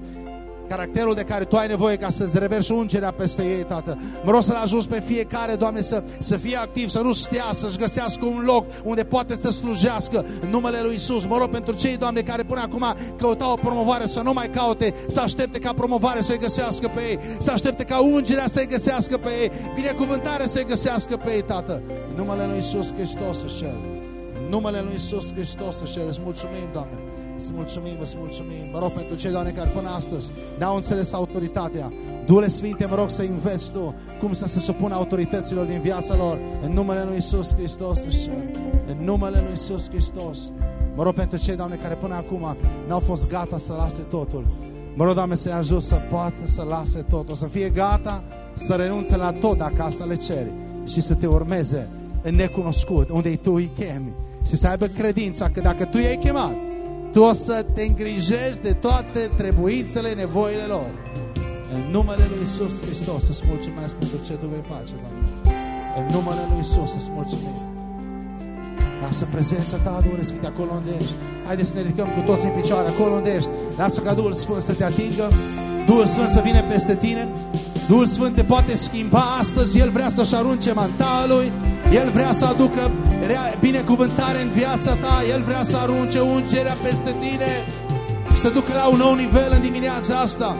caracterul de care Tu ai nevoie ca să-ți reverși ungerea peste ei, Tată. Mă rog să-L ajuți pe fiecare, Doamne, să, să fie activ, să nu stea, să-și găsească un loc unde poate să slujească în numele Lui Isus. Mă rog pentru cei, Doamne, care până acum căutau o promovare, să nu mai caute, să aștepte ca promovare să-i găsească pe ei, să aștepte ca ungerea să-i găsească pe ei, binecuvântare să-i găsească pe ei, Tată. În numele Lui Isus Hristos să cer. În numele Lui Isus Hristos să cer. Îți mulțumim, Doamne. Să mulțumim, să mulțumim. Mă rog pentru cei, Doamne, care până astăzi n-au înțeles autoritatea. Duhule Sfinte, mă rog să înveți Tu cum să se supună autorităților din viața lor. În numele Lui Isus Hristos să cer. În numele Lui Isus Hristos. Mă rog pentru cei, Doamne, care până acum n-au fost gata să lase totul. Mă rog, Doamne, să-i ajut să poată să lase totul, să fie gata să renunțe la tot dacă asta le ceri și să te urmeze în necunoscut, unde Tu îi chemi și să aibă credința că dacă Tu i-ai chemat, tu o să te îngrijești de toate trebuințele, nevoile lor. În numele Lui Isus Hristos să-ți mulțumesc pentru ce Tu vei face, Doamne. În numele Lui Isus să-ți mulțumim. Lasă prezența Ta, Duhul Sfânt, acolo unde ești. Haideți să ne ridicăm cu toți în picioare, acolo unde ești. Lasă ca Duhul Sfânt să te atingă, Duhul Sfânt să vină peste tine. Duhul Sfânt te poate schimba astăzi, El vrea să-și arunce mantalul, El vrea să aducă binecuvântare în viața ta, El vrea să arunce ungerea peste tine, să ducă la un nou nivel în dimineața asta.